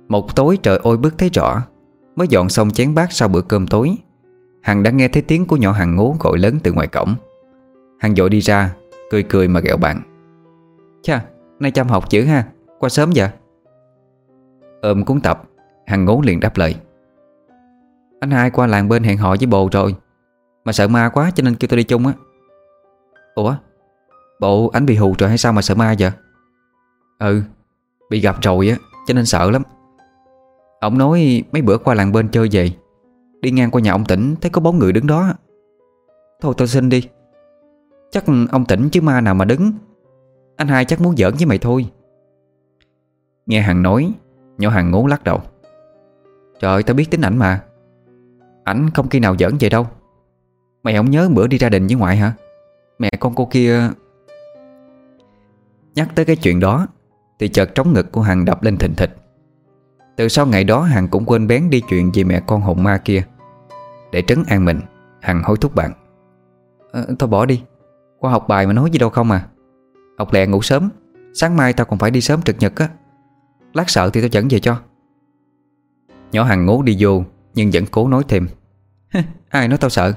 Một tối trời ôi bức thấy rõ Mới dọn xong chén bát sau bữa cơm tối Hằng đã nghe thấy tiếng của nhỏ Hằng ngố gọi lớn từ ngoài cổng. Hằng dội đi ra Cười cười mà ghẹo bạn. Chà, nay chăm học chữ ha Qua sớm vậy? Ôm cuốn tập. Hằng ngố liền đáp lời. Anh hai qua làng bên hẹn hò với bồ rồi. Mà sợ ma quá cho nên kêu tôi đi chung á. Ủa? Bộ anh bị hù rồi hay sao mà sợ ma vậy? Ừ Bị gặp rồi á, cho nên sợ lắm. Ông nói mấy bữa qua làng bên chơi về. Đi ngang qua nhà ông tỉnh, Thấy có bốn người đứng đó. Thôi tôi xin đi. Chắc ông tỉnh chứ ma nào mà đứng. Anh hai chắc muốn giỡn với mày thôi. Nghe Hằng nói Nhỏ hàng ngố lắc đầu. Trời tao biết tính ảnh mà. Ảnh không khi nào giỡn vậy đâu. Mày không nhớ bữa đi ra đình với ngoại hả? Mẹ con cô kia Nhắc tới cái chuyện đó Thì chợt trống ngực của Hằng đập lên thình thịch. Từ sau ngày đó Hằng cũng quên bén đi chuyện về mẹ con hồn ma kia. Để trấn an mình Hằng hối thúc bạn. Ờ, à, Thôi bỏ đi. Qua học bài mà nói gì đâu không à? Học lẹ ngủ sớm. Sáng mai tao còn phải đi sớm trực nhật á. Lát sợ thì tao dẫn về cho. Nhỏ Hằng ngố đi vô, Nhưng vẫn cố nói thêm. Ai nói tao sợ?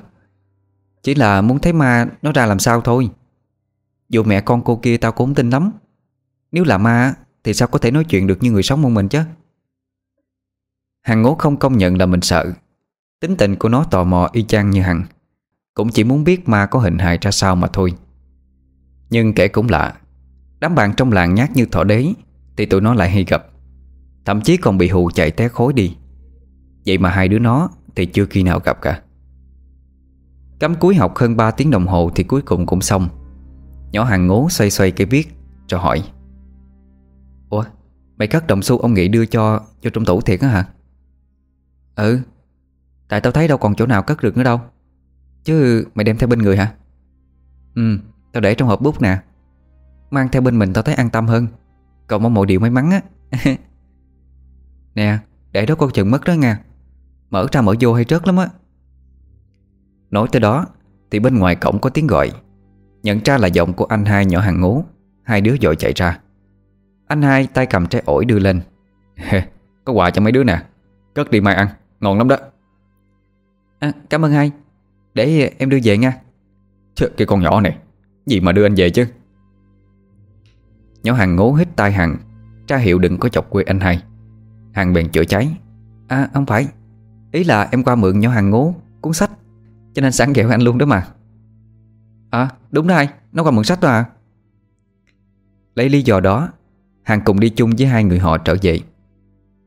Chỉ là muốn thấy ma nó ra làm sao thôi. Dù mẹ con cô kia tao cũng tin lắm. Nếu là ma, Thì sao có thể nói chuyện được như người sống một mình chứ? Hằng ngố không công nhận là mình sợ. Tính tình của nó tò mò y chang như Hằng. Cũng chỉ muốn biết ma có hình hài ra sao mà thôi. Nhưng kể cũng lạ. Đám bạn trong làng nhát như thỏ đế thì tụi nó lại hay gặp. Thậm chí còn bị hù chạy té khối đi. Vậy mà hai đứa nó Thì chưa khi nào gặp cả. Cắm cuối học hơn 3 tiếng đồng hồ Thì cuối cùng cũng xong. Nhỏ hàng ngố xoay xoay cây viết, Rồi hỏi. Ủa, mày cắt đồng xu ông Nghị đưa cho Cho trong tủ thiệt á hả? Ừ Tại tao thấy đâu còn chỗ nào cất được nữa đâu. Chứ mày đem theo bên người hả? Ừ Tao để trong hộp bút nè. Mang theo bên mình tao thấy an tâm hơn. Còn mong mọi điều may mắn á. Nè Để đó con chừng mất đó nha. Mở ra mở vô hay rớt lắm á. Nói tới đó Thì bên ngoài cổng có tiếng gọi. Nhận ra là giọng của anh hai nhỏ hàng ngố. Hai đứa dội chạy ra. Anh hai tay cầm trái ổi đưa lên. Có quà cho mấy đứa nè. Cất đi mai ăn, ngon lắm đó. À, Cảm ơn hai. Để em đưa về nha. Chứ cái con nhỏ này. Gì mà đưa anh về chứ? Nhỏ hàng ngố hít tai hàng Tra hiệu đừng có chọc quê anh hai. Hàng bèn chữa cháy. À không phải. Ý là em qua mượn nhỏ hàng ngố, cuốn sách. Cho nên sẵn ghẹo anh luôn đó mà. À đúng rồi Nó qua mượn sách đó à? Lấy lý do đó Hàng cùng đi chung với hai người họ trở về.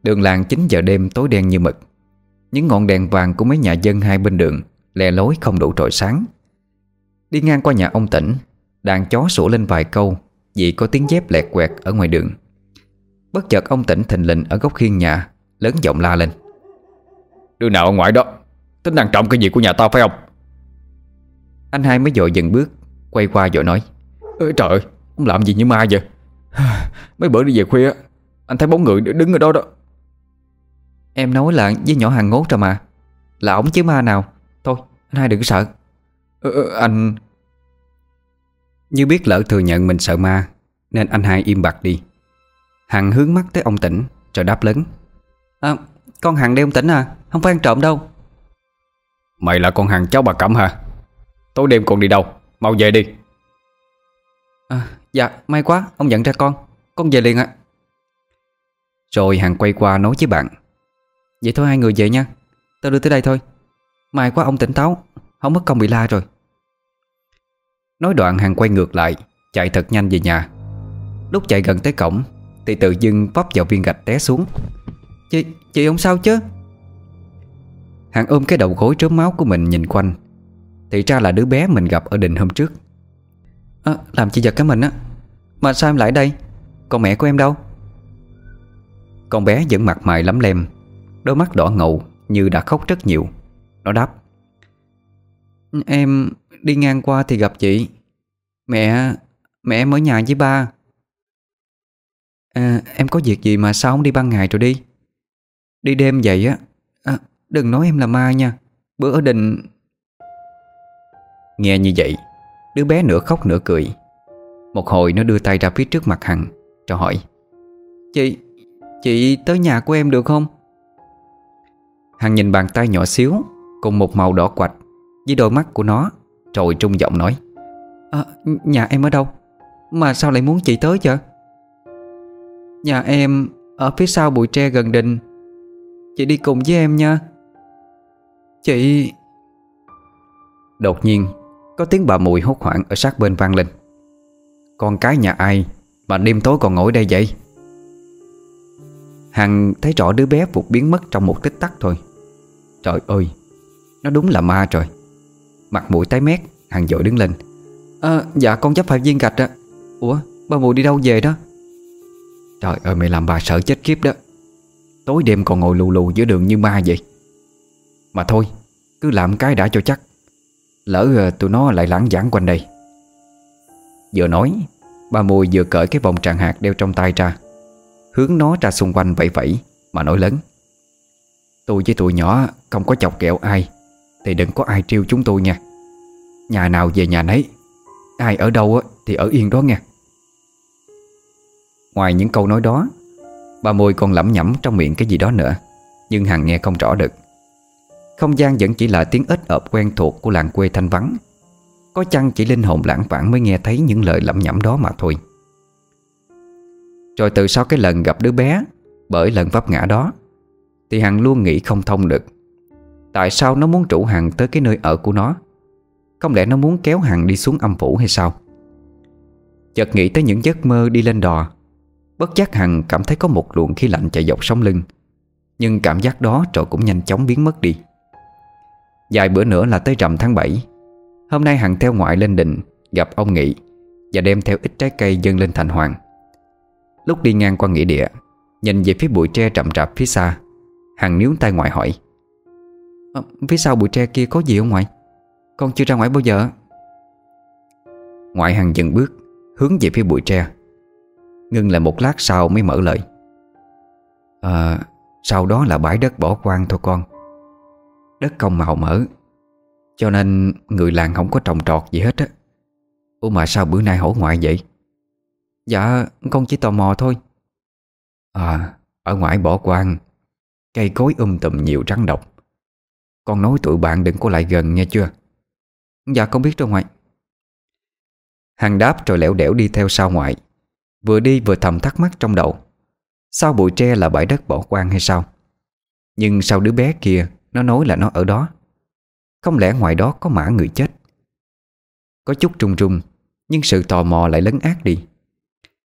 Đường làng 9 giờ đêm tối đen như mực. Những ngọn đèn vàng của mấy nhà dân hai bên đường Lè lối không đủ trọi sáng. Đi ngang qua nhà ông tỉnh Đàn chó sủa lên vài câu. Vì có tiếng dép lẹt quẹt ở ngoài đường. Bất chợt ông tỉnh thình lình ở góc khiên nhà Lớn giọng la lên. Đứa nào ở ngoài đó? Tính ăn trộm cái gì của nhà tao phải không? Anh hai mới dội dừng bước Quay qua dội nói. Ê, Trời ơi Ông làm gì như ma vậy? Mấy bữa đi về khuya Anh thấy bóng người đứng ở đó đó. Em nói là với nhỏ hàng ngốt rồi mà. Là ổng chứ ma nào. Thôi anh hai đừng sợ. Ờ, Anh Như biết lỡ thừa nhận mình sợ ma Nên anh hai im bặt đi. Hằng hướng mắt tới ông tỉnh Rồi đáp lớn. À, Con Hằng đây ông tỉnh à Không phải ăn trộm đâu. Mày là con Hằng cháu bà Cẩm hả? Tối đêm còn đi đâu? Mau về đi. À, Dạ may quá ông nhận ra con. Con về liền ạ. Rồi Hằng quay qua nói với bạn. Vậy thôi hai người về nha. Tao đưa tới đây thôi. May quá ông tỉnh táo Không mất công bị la rồi Nói đoạn Hằng quay ngược lại Chạy thật nhanh về nhà. Lúc chạy gần tới cổng Thì tự dưng vấp vào viên gạch té xuống. Chị, chị không sao chứ? Hằng ôm cái đầu gối trớm máu của mình nhìn quanh. Thì ra là đứa bé mình gặp ở đình hôm trước. À, Làm chị giật cái mình á. Mà sao em lại đây? Còn mẹ của em đâu? Con bé vẫn mặt mày lắm lem Đôi mắt đỏ ngầu như đã khóc rất nhiều. Nó đáp Em đi ngang qua thì gặp chị. Mẹ Mẹ em ở nhà với ba. À, Em có việc gì mà sao không đi ban ngày rồi đi? Đi đêm vậy á. À, Đừng nói em là ma nha. Bữa ở đình Nghe như vậy Đứa bé nửa khóc nửa cười. Một hồi nó đưa tay ra phía trước mặt Hằng Cho hỏi Chị Chị tới nhà của em được không? Hằng nhìn bàn tay nhỏ xíu Cùng một màu đỏ quạch Với đôi mắt của nó. Rồi trung giọng nói. À, Nhà em ở đâu? Mà sao lại muốn chị tới chứ Nhà em Ở phía sau bụi tre gần đình. Chị đi cùng với em nha. Chị Đột nhiên Có tiếng bà mùi hốt hoảng ở sát bên vang lên. Con cái nhà ai Mà đêm tối còn ngồi đây vậy? Hằng thấy rõ đứa bé vụt biến mất trong một tích tắc thôi. Trời ơi Nó đúng là ma trời Mặt mũi tái mét Hằng dội đứng lên. À, Dạ con chấp phải viên gạch á Ủa ba mùi đi đâu về đó? Trời ơi mày làm bà sợ chết kiếp đó. Tối đêm còn ngồi lù lù giữa đường như ma vậy. Mà thôi Cứ làm cái đã cho chắc. Lỡ ờ, tụi nó lại lãng giảng quanh đây. Vừa nói Bà Mùi vừa cởi cái vòng tràng hạt đeo trong tay ra Hướng nó ra xung quanh vẫy vẫy Mà nói lớn. Tôi với tụi nhỏ không có chọc kẹo ai. Thì đừng có ai trêu chúng tôi nha. Nhà nào về nhà nấy, Ai ở đâu thì ở yên đó nha Ngoài những câu nói đó, Bà môi còn lẩm nhẩm trong miệng cái gì đó nữa, Nhưng Hằng nghe không rõ được. Không gian vẫn chỉ là tiếng ếch ợp quen thuộc Của làng quê thanh vắng. Có chăng chỉ linh hồn lãng vãng Mới nghe thấy những lời lẩm nhẩm đó mà thôi. Rồi từ sau cái lần gặp đứa bé, Bởi lần vấp ngã đó, Thì Hằng luôn nghĩ không thông được. Tại sao nó muốn trụ Hằng tới cái nơi ở của nó? Không lẽ nó muốn kéo Hằng đi xuống âm phủ hay sao? Chợt nghĩ tới những giấc mơ đi lên đò. Bất giác Hằng cảm thấy có một luồng khí lạnh chạy dọc sống lưng. Nhưng cảm giác đó rồi cũng nhanh chóng biến mất đi. Dài bữa nữa là tới rằm tháng 7 Hôm nay Hằng theo ngoại lên đình Gặp ông Nghị Và đem theo ít trái cây dâng lên thành hoàng. Lúc đi ngang qua nghĩa địa, Nhìn về phía bụi tre rậm rạp phía xa, Hằng níu tay ngoại hỏi à, Phía sau bụi tre kia có gì không ngoại Con chưa ra ngoài bao giờ. Ngoại Hằng dừng bước Hướng về phía bụi tre. Ngưng lại một lát sau mới mở lời. À Sau đó là bãi đất bỏ hoang thôi con. Đất không màu mỡ Cho nên người làng không có trồng trọt gì hết á. Ủa mà sao bữa nay hỏi ngoại vậy? Dạ con chỉ tò mò thôi. À Ở ngoài bỏ hoang, Cây cối um tùm nhiều rắn độc. Con nói tụi bạn đừng có lại gần nghe chưa? Dạ con biết rồi ngoại. Hằng đáp rồi lẻo đẻo đi theo sau ngoại. Vừa đi vừa thầm thắc mắc trong đầu. Sao bụi tre là bãi đất bỏ quan hay sao? Nhưng sao đứa bé kia, Nó nói là nó ở đó. Không lẽ ngoài đó có mã người chết? Có chút trung trung Nhưng sự tò mò lại lấn át đi.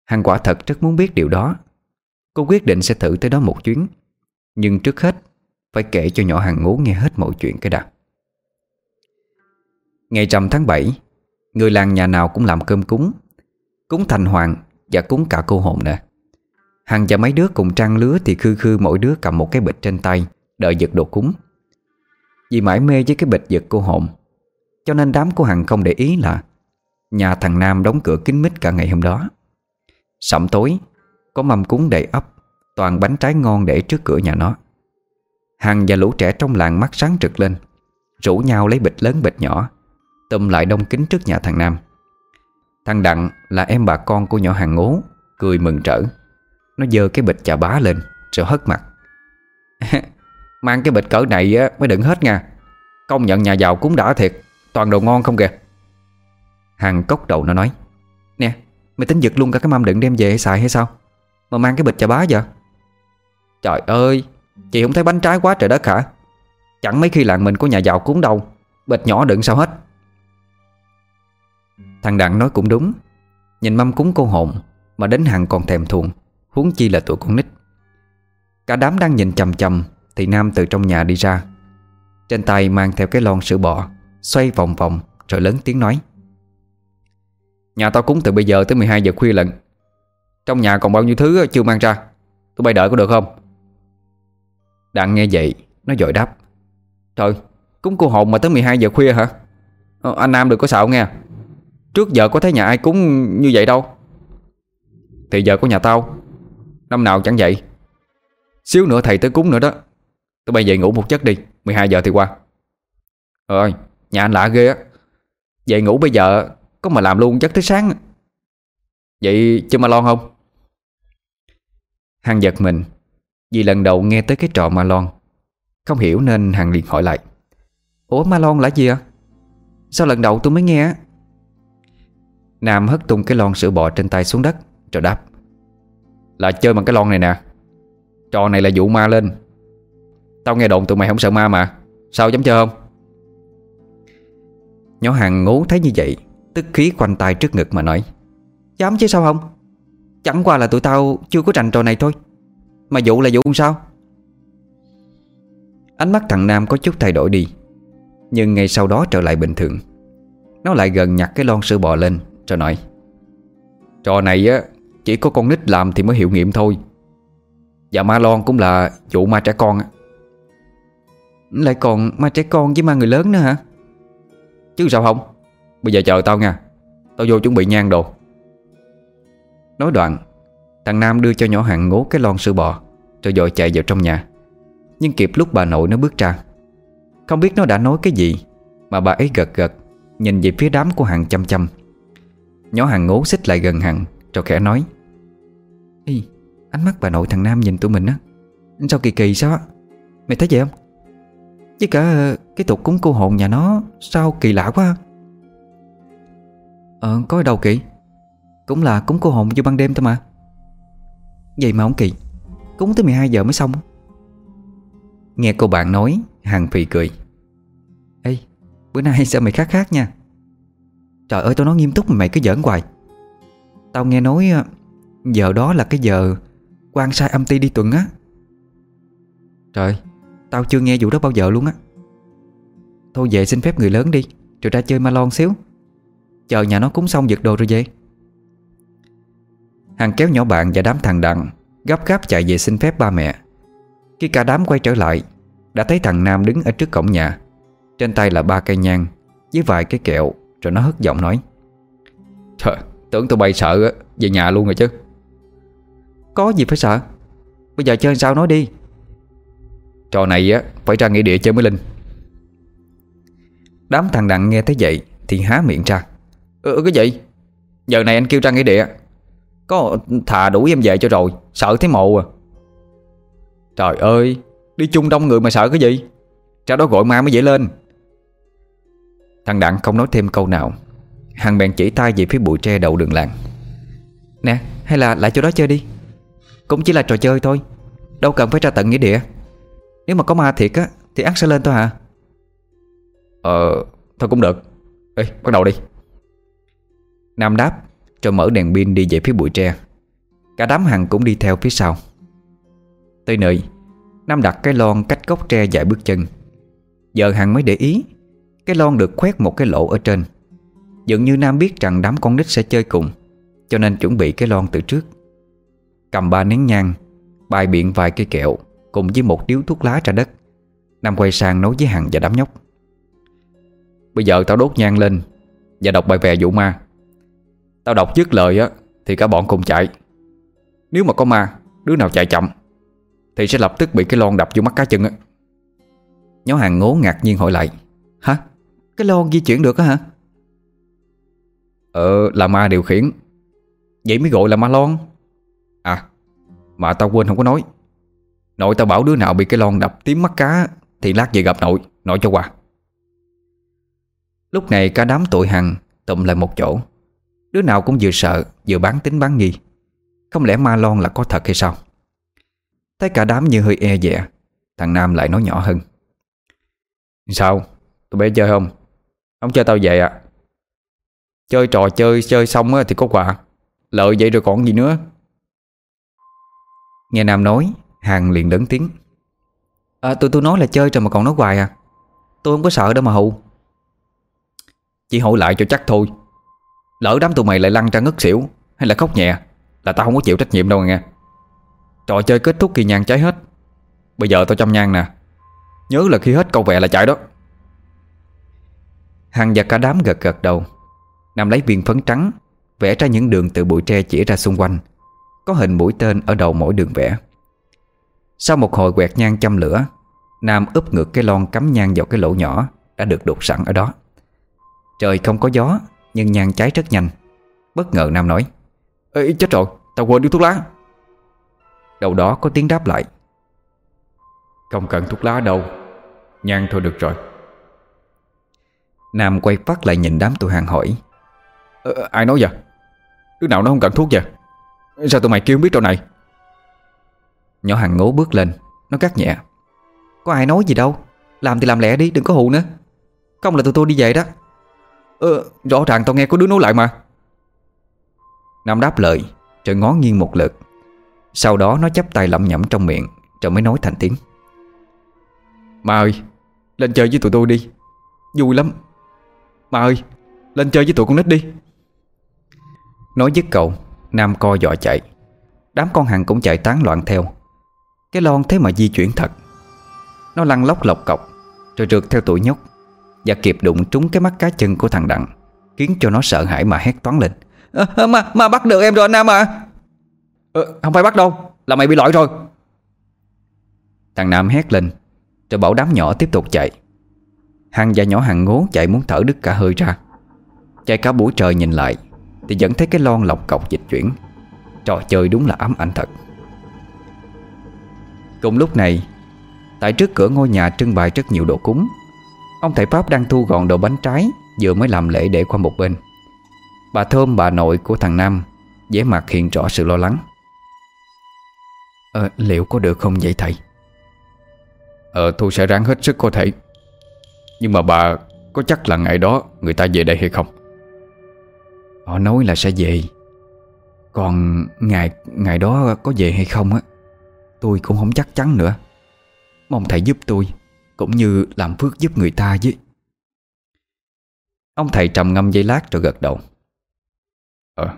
Hằng quả thật rất muốn biết điều đó. Cô quyết định sẽ thử tới đó một chuyến. Nhưng trước hết phải kể cho nhỏ Hằng ngố nghe hết mọi chuyện cái đã. Ngày rằm tháng 7 Người làng nhà nào cũng làm cơm cúng Cúng thành hoàng Và cúng cả cô hồn nè. Hằng và mấy đứa cùng trang lứa Thì khư khư mỗi đứa cầm một cái bịch trên tay, Đợi giật đồ cúng. Vì mãi mê với cái bịch giật cô hồn, Cho nên đám của Hằng không để ý là Nhà thằng Nam đóng cửa kín mít cả ngày hôm đó. Sẩm tối, Có mâm cúng đầy ấp, Toàn bánh trái ngon để trước cửa nhà nó. Hằng và lũ trẻ trong làng mắt sáng rực lên, Rủ nhau lấy bịch lớn bịch nhỏ Tụm lại đông kính trước nhà thằng Nam. Thằng Đặng là em bà con của nhỏ hàng ngố, Cười mừng trở. Nó dơ cái bịch chà bá lên, Rồi hất mặt. Mang cái bịch cỡ này mới đựng hết nha. Công nhận nhà giàu cũng đã thiệt, Toàn đồ ngon không kìa. Hằng cốc đầu nó nói, Nè, mày tính giật luôn cả cái mâm đựng đem về xài hay sao? Mà mang cái bịch chà bá vậy Trời ơi! Chị không thấy bánh trái quá trời đất hả? Chẳng mấy khi làng mình có nhà giàu cúng đâu. Bịch nhỏ đựng sao hết. Thằng Đặng nói cũng đúng. Nhìn mâm cúng cô hồn Mà đến hàng còn thèm thuồng, Huống chi là tụi con nít. Cả đám đang nhìn chầm chầm Thì Nam từ trong nhà đi ra. Trên tay mang theo cái lon sữa bò, Xoay vòng vòng rồi lớn tiếng nói. Nhà tao cúng từ bây giờ tới 12 giờ khuya lận. Trong nhà còn bao nhiêu thứ chưa mang ra? Tụi bay đợi có được không? Đặng nghe vậy Nó dội đáp. Trời cúng cô hồn mà tới 12 giờ khuya hả? Ờ, Anh Nam đừng có xạo nghe. Trước giờ có thấy nhà ai cúng như vậy đâu. Thì giờ của nhà tao. Năm nào chẳng vậy? Xíu nữa thầy tới cúng nữa đó. Tụi bay về ngủ một giấc đi 12 giờ thì qua. Ơi nhà anh lạ ghê á. Vậy ngủ bây giờ Có mà làm luôn giấc tới sáng Vậy chứ mà lon không? Hằng giật mình. Vì lần đầu nghe tới cái trò ma lon Không hiểu nên Hằng liền hỏi lại, Ủa ma lon là gì à Sao lần đầu tôi mới nghe á? Nam hất tung cái lon sữa bò trên tay xuống đất, Rồi đáp, Là chơi bằng cái lon này nè. Trò này là dụ ma lên. Tao nghe đồn tụi mày không sợ ma mà. Sao dám chơi không? Nhỏ hàng ngố thấy như vậy, Tức khí quanh tay trước ngực mà nói, Dám chứ sao không? Chẳng qua là tụi tao chưa có rành trò này thôi. Mà vụ là vụ sao? Ánh mắt thằng Nam có chút thay đổi đi, Nhưng ngay sau đó trở lại bình thường. Nó lại gần nhặt cái lon sữa bò lên Rồi nói, Trò này á, Chỉ có con nít làm thì mới hiệu nghiệm thôi. Và ma lon cũng là vụ ma trẻ con á. Lại còn ma trẻ con với ma người lớn nữa hả? Chứ sao không? Bây giờ chờ tao nha, Tao vô chuẩn bị nhang đồ. Nói đoạn Thằng Nam đưa cho nhỏ hàng ngố cái lon sữa bò Rồi dội chạy vào trong nhà. Nhưng kịp lúc bà nội nó bước ra Không biết nó đã nói cái gì Mà bà ấy gật gật Nhìn về phía đám của hàng chăm chăm. Nhỏ hàng ngố xích lại gần hàng Rồi khẽ nói Ê, ánh mắt bà nội thằng Nam nhìn tụi mình á Sao kỳ kỳ sao á? Mày thấy vậy không? Chứ cả cái tục cúng cô hồn nhà nó Sao kỳ lạ quá Ờ có ở đâu kỳ Cũng là cúng cô hồn vô ban đêm thôi mà. Vậy mà ông kỳ Cúng tới 12 giờ mới xong. Nghe cô bạn nói Hàng phì cười. Ê, bữa nay sao mày khác khác nha? Trời ơi, tao nói nghiêm túc mà mày cứ giỡn hoài. Tao nghe nói ờ, Giờ đó là cái giờ quan sai âm ti đi tuần á. Trời, Tao chưa nghe vụ đó bao giờ luôn á. Thôi về xin phép người lớn đi, Rồi ra chơi ma lon xíu. Chờ nhà nó cúng xong giật đồ rồi về. Hàng kéo nhỏ bạn và đám thằng đặng Gấp gáp chạy về xin phép ba mẹ. Khi cả đám quay trở lại Đã thấy thằng Nam đứng ở trước cổng nhà. Trên tay là ba cây nhang Với vài cái kẹo Rồi nó hất giọng nói. Trời, tưởng tụi bay sợ Về nhà luôn rồi chứ. Có gì phải sợ? Bây giờ chơi sao nói đi. Trò này á phải ra nghĩa địa chơi mới linh. Đám thằng Đặng nghe thấy vậy Thì há miệng ra. Ừ cái gì? Giờ này anh kêu ra nghĩa địa có thà đuổi em về cho rồi, Sợ thấy mộ à. Trời ơi, Đi chung đông người mà sợ cái gì? Ra đó gọi ma mới dễ lên. Thằng Đặng không nói thêm câu nào. Hằng bèn chỉ tay về phía bụi tre đầu đường làng. Nè, hay là lại chỗ đó chơi đi. Cũng chỉ là trò chơi thôi. Đâu cần phải ra tận nghĩa địa. Nếu mà có ma thiệt á, Thì ác sẽ lên thôi hả? Ờ Thôi cũng được. Ê, bắt đầu đi. Nam đáp. Rồi mở đèn pin đi về phía bụi tre. Cả đám Hằng cũng đi theo phía sau. Tới nơi, Nam đặt cái lon cách gốc tre vài bước chân. Giờ Hằng mới để ý, Cái lon được khoét một cái lỗ ở trên. Dường như Nam biết rằng đám con nít sẽ chơi cùng, Cho nên chuẩn bị cái lon từ trước. Cầm ba nén nhang Bài biện vài cây kẹo Cùng với một điếu thuốc lá ra đất. Nam quay sang nói với Hằng và đám nhóc. Bây giờ tao đốt nhang lên Và đọc bài về vụ ma. Tao đọc dứt lời á, Thì cả bọn cùng chạy. Nếu mà có ma, Đứa nào chạy chậm, Thì sẽ lập tức bị cái lon đập vô mắt cá chân á. Nhó hàng ngố ngạc nhiên hỏi lại, Hả? Cái lon di chuyển được á hả? Ờ là ma điều khiển. Vậy mới gọi là ma lon. À Mà tao quên không có nói. Nội tao bảo đứa nào bị cái lon đập tím mắt cá Thì lát về gặp nội Nội cho quà. Lúc này cả đám tụi Hằng tụm lại một chỗ. Đứa nào cũng vừa sợ, Vừa bán tính bán nghi. Không lẽ ma lon là có thật hay sao? Thấy cả đám như hơi e dè, Thằng Nam lại nói nhỏ hơn. Sao? Tụi bé chơi không? Không chơi tao về à? Chơi trò chơi chơi xong thì có quà. Lợi vậy rồi còn gì nữa? Nghe Nam nói, Hàng liền lớn tiếng. À tụi tôi nói là chơi rồi mà còn nói hoài à. Tôi không có sợ đâu mà hụ Chỉ hỏi lại cho chắc thôi. Lỡ đám tụi mày lại lăn ra ngất xỉu Hay là khóc nhẹ, Là tao không có chịu trách nhiệm đâu nghe. Trò chơi kết thúc khi nhang cháy hết. Bây giờ tao chăm nhang nè. Nhớ là khi hết câu vẹ là chạy đó. Hằng và cả đám gật gật đầu. Nam lấy viên phấn trắng, Vẽ ra những đường từ bụi tre chỉ ra xung quanh. Có hình mũi tên ở đầu mỗi đường vẽ. Sau một hồi quẹt nhang châm lửa, Nam úp ngược cái lon cắm nhang vào cái lỗ nhỏ Đã được đục sẵn ở đó. Trời không có gió nhưng nhang cháy rất nhanh. Bất ngờ Nam nói Ê chết rồi Tao quên điếu thuốc lá. Đầu đó có tiếng đáp lại. Không cần thuốc lá đâu Nhang thôi được rồi. Nam quay phát lại nhìn đám tụi hàng hỏi ờ, Ai nói vậy? Đứa nào nó không cần thuốc vậy? Sao tụi mày kêu biết chỗ này? Nhỏ hàng ngố bước lên Nó cắt nhẹ Có ai nói gì đâu Làm thì làm lẹ đi đừng có hù nữa. Không là tụi tôi đi về đó. Ờ rõ ràng tao nghe có đứa nói lại mà. Nam đáp lời Rồi ngó nghiêng một lượt. Sau đó nó chắp tay lẩm nhẩm trong miệng, Rồi mới nói thành tiếng. Ma ơi, Lên chơi với tụi tôi đi. Vui lắm. Ma ơi, Lên chơi với tụi con nít đi. Nói dứt cậu Nam co dọa chạy. Đám con hàng cũng chạy tán loạn theo. Cái lon thế mà di chuyển thật. Nó lăn lóc lọc cọc, Rồi rượt theo tụi nhóc. Và kịp đụng trúng cái mắt cá chân của thằng Đặng Khiến cho nó sợ hãi mà hét toán lên. À, Mà mà bắt được em rồi Nam à? Ờ, Không phải bắt đâu Là mày bị lỗi rồi. Thằng Nam hét lên Rồi bảo đám nhỏ tiếp tục chạy. Hằng và nhỏ hàng ngố chạy muốn thở đứt cả hơi ra. Chạy cả buổi trời nhìn lại Thì vẫn thấy cái lon lọc cọc dịch chuyển. Trò chơi đúng là ám ảnh thật. Cùng lúc này Tại trước cửa ngôi nhà trưng bày rất nhiều đồ cúng Ông thầy Pháp đang thu gọn đồ bánh trái Vừa mới làm lễ để qua một bên. Bà Thơm bà nội của thằng Nam vẻ mặt hiện rõ sự lo lắng. Ờ, liệu có được không vậy thầy? Ờ, tôi sẽ ráng hết sức có thể Nhưng mà bà có chắc là ngày đó người ta về đây hay không? Họ nói là sẽ về. Còn ngày ngày đó có về hay không á Tôi cũng không chắc chắn nữa. Mong thầy giúp tôi. Cũng như làm phước giúp người ta với. Ông thầy trầm ngâm giây lát rồi gật đầu. Ờ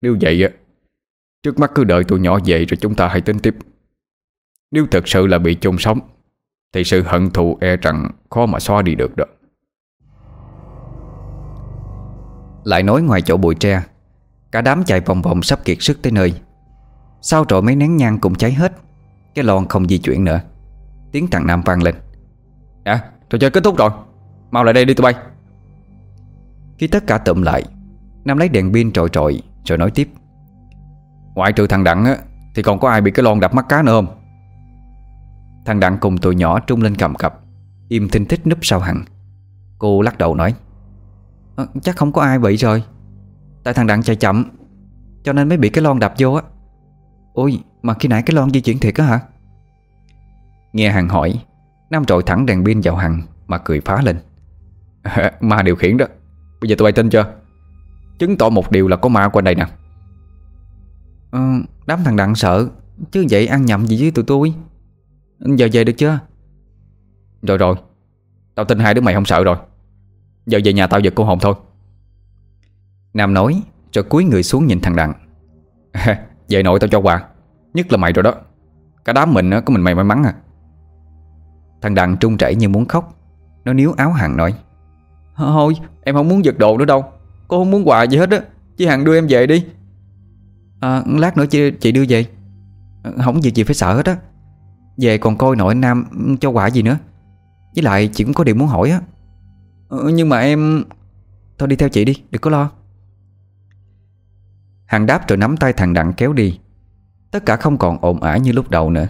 Nếu vậy á Trước mắt cứ đợi tụi nhỏ về rồi chúng ta hãy tính tiếp. Nếu thật sự là bị chôn sống Thì sự hận thù e rằng khó mà xóa đi được đó. Lại nói ngoài chỗ bụi tre Cả đám chạy vòng vòng sắp kiệt sức tới nơi. Sau rồi mấy nén nhang cũng cháy hết Cái lon không di chuyển nữa. Tiếng thằng Nam vang lên À trò chơi kết thúc rồi. Mau lại đây đi tụi bay. Khi tất cả tụm lại Nam lấy đèn pin trội trội Rồi nói tiếp. Ngoại trừ thằng Đặng á Thì còn có ai bị cái lon đập mắt cá nữa không? Thằng Đặng cùng tụi nhỏ trung lên cầm cập Im thinh thích núp sau hẳn Cô lắc đầu nói à, Chắc không có ai bị rồi. Tại thằng Đặng chạy chậm Cho nên mới bị cái lon đập vô á. Ôi mà khi nãy cái lon di chuyển thiệt á hả? Nghe Hằng hỏi Nam trội thẳng đèn pin vào Hằng Mà cười phá lên. Ma điều khiển đó Bây giờ tụi bay tin chưa? Chứng tỏ một điều là có ma quanh đây nè. Ừ, Đám thằng Đặng sợ Chứ vậy ăn nhầm gì với tụi tôi? Giờ về được chưa? Rồi rồi Tao tin hai đứa mày không sợ rồi. Giờ về nhà tao giật cô hồn thôi. Nam nói Rồi cúi người xuống nhìn thằng Đặng. Về nội tao cho quà Nhất là mày rồi đó. Cả đám mình có mình mày may mắn à. Thằng Đặng trung chảy như muốn khóc. Nó níu áo Hằng nói Thôi em không muốn giật đồ nữa đâu. Cô không muốn quà gì hết á. Chị Hằng đưa em về đi. À, Lát nữa chị, chị đưa về. Không gì chị phải sợ hết á. Về còn coi nội Nam cho quà gì nữa. Với lại chị cũng có điều muốn hỏi á. Ừ, Nhưng mà em Thôi đi theo chị đi, đừng có lo. Hằng đáp rồi nắm tay thằng Đặng kéo đi. Tất cả không còn ồn ả như lúc đầu nữa.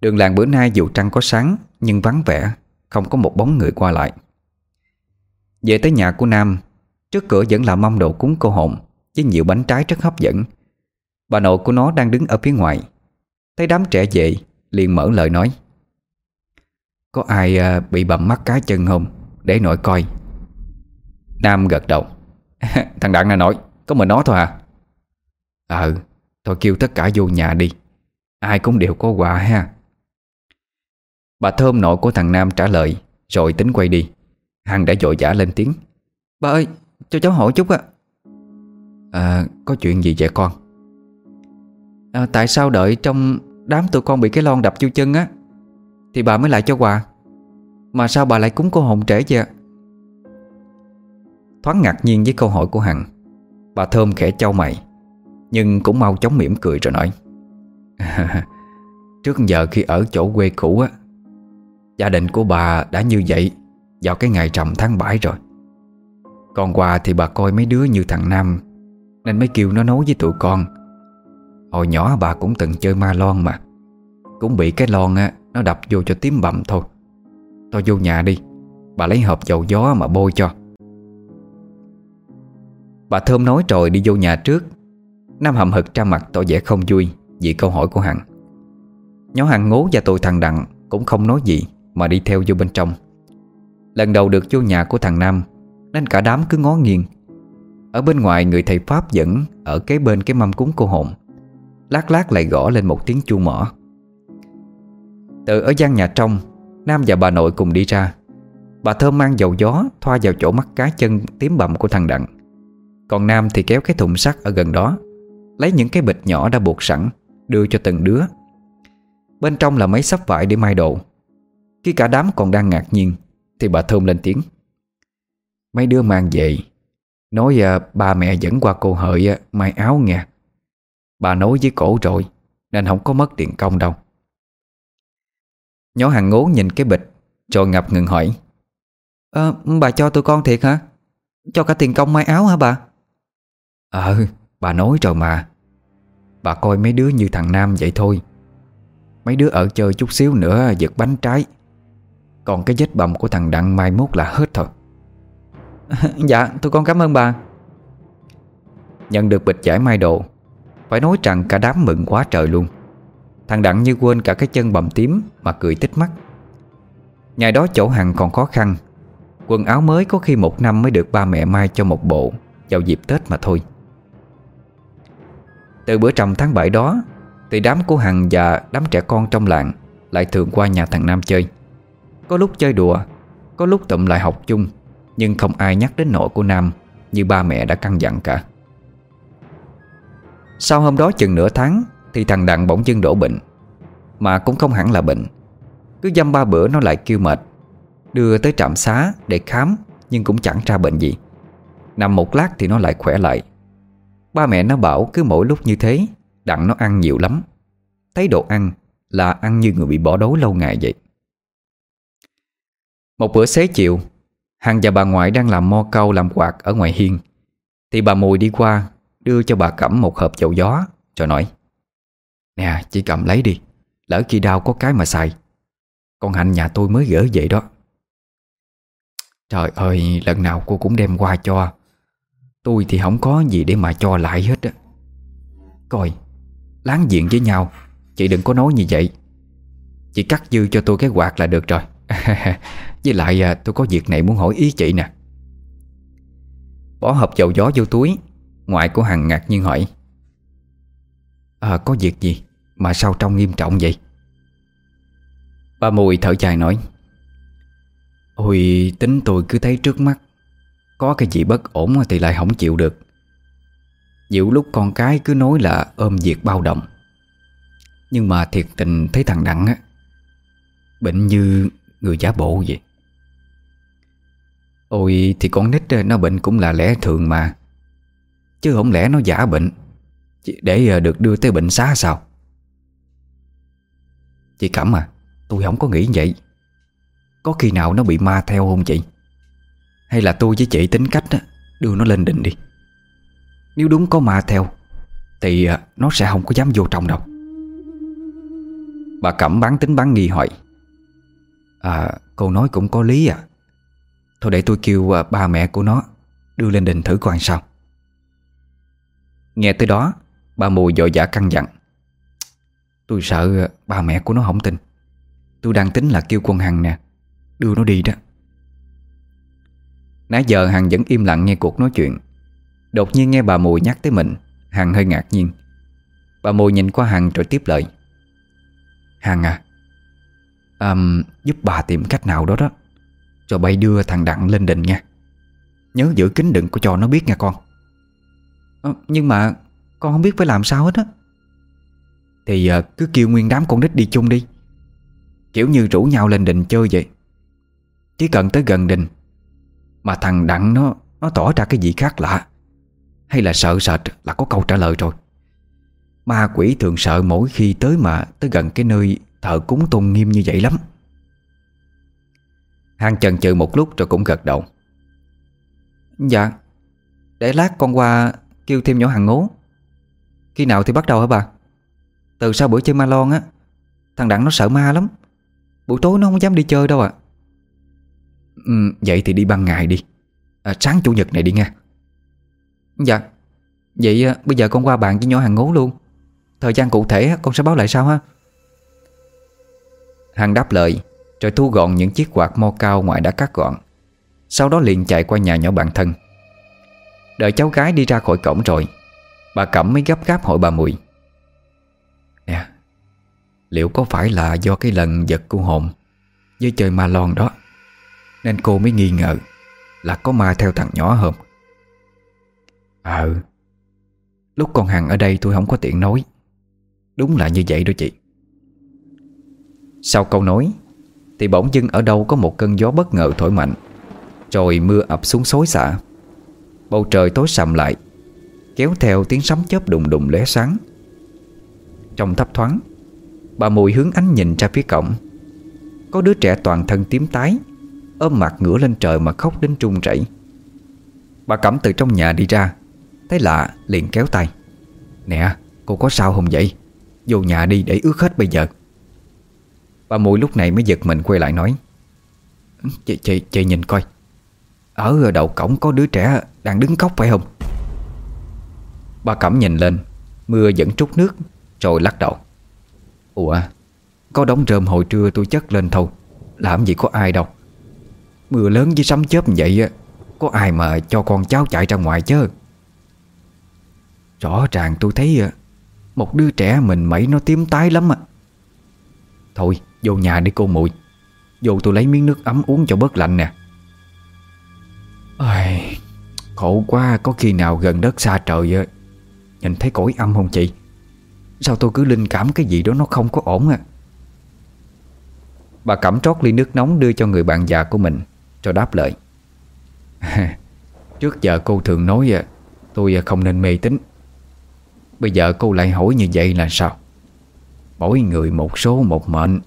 Đường làng bữa nay dù trăng có sáng nhưng vắng vẻ, Không có một bóng người qua lại. Về tới nhà của Nam, Trước cửa vẫn là mâm đồ cúng cô hồn, Với nhiều bánh trái rất hấp dẫn. Bà nội của nó đang đứng ở phía ngoài. Thấy đám trẻ về, liền mở lời nói. Có ai à, bị bầm mắt cá chân không? Để nội coi. Nam gật đầu. Thằng Đặng này nội Có mình nó thôi à? Ờ Thôi kêu tất cả vô nhà đi. Ai cũng đều có quà ha. Bà Thơm nội của thằng Nam trả lời Rồi tính quay đi. Hằng đã dội vã lên tiếng. Bà ơi cho cháu hỏi chút ạ. À có chuyện gì vậy con? À, Tại sao đợi trong đám tụi con bị cái lon đập vô chân á Thì bà mới lại cho quà? Mà sao bà lại cúng cô hồn trễ vậy Thoáng ngạc nhiên với câu hỏi của Hằng. Bà Thơm khẽ trao mày Nhưng cũng mau chóng mỉm cười rồi nói. Trước giờ khi ở chỗ quê cũ á Gia đình của bà đã như vậy Vào cái ngày trầm tháng 7 rồi. Còn quà thì bà coi mấy đứa như thằng Nam, Nên mới kêu nó nấu với tụi con. Hồi nhỏ bà cũng từng chơi ma lon mà, Cũng bị cái lon á, Nó đập vô cho tím bầm thôi. Thôi vô nhà đi, Bà lấy hộp dầu gió mà bôi cho. Bà Thơm nói rồi đi vô nhà trước. Nam hầm hực ra mặt tỏ vẻ không vui Vì câu hỏi của Hằng. Nhóm Hằng ngố và tôi thằng Đặng Cũng không nói gì mà đi theo vô bên trong. Lần đầu được vô nhà của thằng Nam, Nên cả đám cứ ngó nghiêng. Ở bên ngoài, người thầy Pháp dẫn Ở kế bên cái mâm cúng cô hồn. Lát lát lại gõ lên một tiếng chuông mỏ. Từ ở gian nhà trong, Nam và bà nội cùng đi ra. Bà Thơm mang dầu gió, Thoa vào chỗ mắt cá chân tím bầm của thằng Đặng. Còn Nam thì kéo cái thùng sắt ở gần đó, Lấy những cái bịch nhỏ đã buộc sẵn, Đưa cho từng đứa. Bên trong là mấy sắp vải để mai đồ. Khi cả đám còn đang ngạc nhiên Thì bà Thơm lên tiếng. Mấy đứa mang về. Nói à, ba mẹ dẫn qua cô hợi à, Mai áo nghe. Bà nói với cổ rồi Nên không có mất tiền công đâu. Nhỏ hàng ngố nhìn cái bịch Rồi ngập ngừng hỏi. À, Bà cho tụi con thiệt hả? Cho cả tiền công may áo hả bà? Ờ bà nói rồi mà. Bà coi mấy đứa như thằng Nam vậy thôi. Mấy đứa ở chơi chút xíu nữa giật bánh trái. Còn cái vết bầm của thằng Đặng mai mốt là hết thôi. Dạ tôi con cảm ơn bà. Nhận được bịch giải mai đồ Phải nói rằng cả đám mừng quá trời luôn. Thằng Đặng như quên cả cái chân bầm tím Mà cười tích mắt. Ngày đó chỗ hàng còn khó khăn, Quần áo mới có khi một năm mới được ba mẹ mai cho một bộ Vào dịp Tết mà thôi. Từ bữa trầm tháng 7 đó, Thì đám của Hằng và đám trẻ con trong làng Lại thường qua nhà thằng Nam chơi. Có lúc chơi đùa, Có lúc tụm lại học chung, Nhưng không ai nhắc đến nội của Nam Như ba mẹ đã căn dặn cả. Sau hôm đó chừng nửa tháng Thì thằng Đặng bỗng dưng đổ bệnh, Mà cũng không hẳn là bệnh. Cứ dăm ba bữa nó lại kêu mệt, Đưa tới trạm xá để khám Nhưng cũng chẳng ra bệnh gì. Nằm một lát thì nó lại khỏe lại. Ba mẹ nó bảo cứ mỗi lúc như thế, Đặng nó ăn nhiều lắm. Thấy đồ ăn là ăn như người bị bỏ đói lâu ngày vậy. Một bữa xế chiều Hằng và bà ngoại đang làm mo câu làm quạt ở ngoài hiên. Thì bà Mùi đi qua, Đưa cho bà Cẩm một hộp dầu gió, Rồi nói, Nè, chị cầm lấy đi, Lỡ khi đau có cái mà xài. Con Hạnh nhà tôi mới gỡ vậy đó. Trời ơi, Lần nào cô cũng đem qua cho. Tôi thì không có gì để mà cho lại hết á. Coi, Láng diện với nhau, Chị đừng có nói như vậy. Chị cắt dư cho tôi cái quạt là được rồi. Với lại à, tôi có việc này muốn hỏi ý chị nè. Bỏ hộp dầu gió vô túi Ngoại của Hằng ngạc nhiên hỏi. À có việc gì? Mà sao trông nghiêm trọng vậy? Ba Mùi thở dài nói. Ôi tính tôi cứ thấy trước mắt Có cái gì bất ổn thì lại không chịu được. Nhiều lúc con cái cứ nói là ôm việc bao động Nhưng mà thiệt tình thấy thằng Đặng á Bệnh như người giả bộ vậy. Ôi, thì con nít, nó bệnh cũng là lẽ thường mà. Chứ không lẽ nó giả bệnh? Để ờ, được đưa tới bệnh xá sao? Chị Cẩm à Tôi không có nghĩ vậy. Có khi nào nó bị ma theo không chị? Hay là tôi với chị tính cách Đưa nó lên đỉnh đi? Nếu đúng có ma theo, Thì ờ, nó sẽ không có dám vô trong đâu. Bà Cẩm bán tính bán nghi hỏi. À cô nói cũng có lý à. Thôi để tôi kêu à, ba mẹ của nó Đưa lên đình thử coi sao. Nghe tới đó Bà mùi dội dã căng dặn. Tôi sợ à, ba mẹ của nó không tin. Tôi đang tính là kêu con Hằng nè Đưa nó đi đó. Nãy giờ Hằng vẫn im lặng nghe cuộc nói chuyện. Đột nhiên nghe bà Mùi nhắc tới mình Hằng hơi ngạc nhiên. Bà Mùi nhìn qua Hằng rồi tiếp lời. Hằng à um, Giúp bà tìm cách nào đó đó. Rồi bay đưa thằng Đặng lên đình nha. Nhớ giữ kính đừng có cho nó biết nha con. À, Nhưng mà Con không biết phải làm sao hết á. Thì uh, cứ kêu nguyên đám con nít đi chung đi. Kiểu như rủ nhau lên đình chơi vậy. Chỉ cần tới gần đình Mà thằng Đặng nó Nó tỏ ra cái gì khác lạ. Hay là sợ sệt là có câu trả lời rồi. Ma quỷ thường sợ mỗi khi tới mà Tới gần cái nơi Thợ cúng tôn nghiêm như vậy lắm. Hàng chần chừ một lúc rồi cũng gật đầu. Dạ Để lát con qua kêu thêm nhỏ hàng ngố. Khi nào thì bắt đầu hả bà? Từ sau buổi chơi ma lon á Thằng Đặng nó sợ ma lắm. Buổi tối nó không dám đi chơi đâu ạ. Ừ, Vậy thì đi ban ngày đi. À, Sáng chủ nhật này đi nha. Dạ Vậy à, bây giờ con qua bạn với nhỏ hàng ngố luôn. Thời gian cụ thể con sẽ báo lại sau ha. Hằng đáp lời, Rồi thu gọn những chiếc quạt mo cao ngoại đã cắt gọn. Sau đó liền chạy qua nhà nhỏ bạn thân. Đợi cháu gái đi ra khỏi cổng rồi, Bà Cẩm mới gấp gáp hỏi bà Mùi. Nè, Liệu có phải là do cái lần giật cô hồn Với chơi ma lon đó, Nên cô mới nghi ngờ Là có ma theo thằng nhỏ không? Ờ Lúc con Hằng ở đây tôi không có tiện nói. Đúng là như vậy đó chị sau câu nói, Thì bỗng dưng ở đâu có một cơn gió bất ngờ thổi mạnh, Rồi mưa ập xuống xối xả. Bầu trời tối sầm lại, Kéo theo tiếng sấm chớp đùng đùng lóe sáng. Trong thấp thoáng, Bà Mùi hướng ánh nhìn ra phía cổng. Có đứa trẻ toàn thân tím tái, Ôm mặt ngửa lên trời mà khóc đến trung rẩy. Bà Cẩm từ trong nhà đi ra, Thấy lạ liền kéo tay. Nè, cô có sao không vậy? Vô nhà đi để ướt hết bây giờ. Bà mũi lúc này mới giật mình quay lại nói Chị, chị, chị nhìn coi. Ở đầu cổng có đứa trẻ đang đứng khóc phải không? Bà Cẩm nhìn lên Mưa vẫn trút nước Rồi lắc đầu. Ủa Có đống rơm hồi trưa tôi chất lên thôi Làm gì có ai đâu. Mưa lớn với sấm chớp vậy Có ai mà cho con cháu chạy ra ngoài chứ? Rõ ràng tôi thấy à, Một đứa trẻ mình mẩy nó tím tái lắm à Thôi Vô nhà đi cô muội. Vô tôi lấy miếng nước ấm uống cho bớt lạnh nè. Ôi, Khổ quá Có khi nào gần đất xa trời á Nhìn thấy cõi âm không chị. Sao tôi cứ linh cảm cái gì đó nó không có ổn à? Bà cẩm trót ly nước nóng đưa cho người bạn già của mình Cho đáp lời. Trước giờ cô thường nói à, Tôi à không nên mê tín. Bây giờ cô lại hỏi như vậy là sao? Mỗi người một số một mệnh.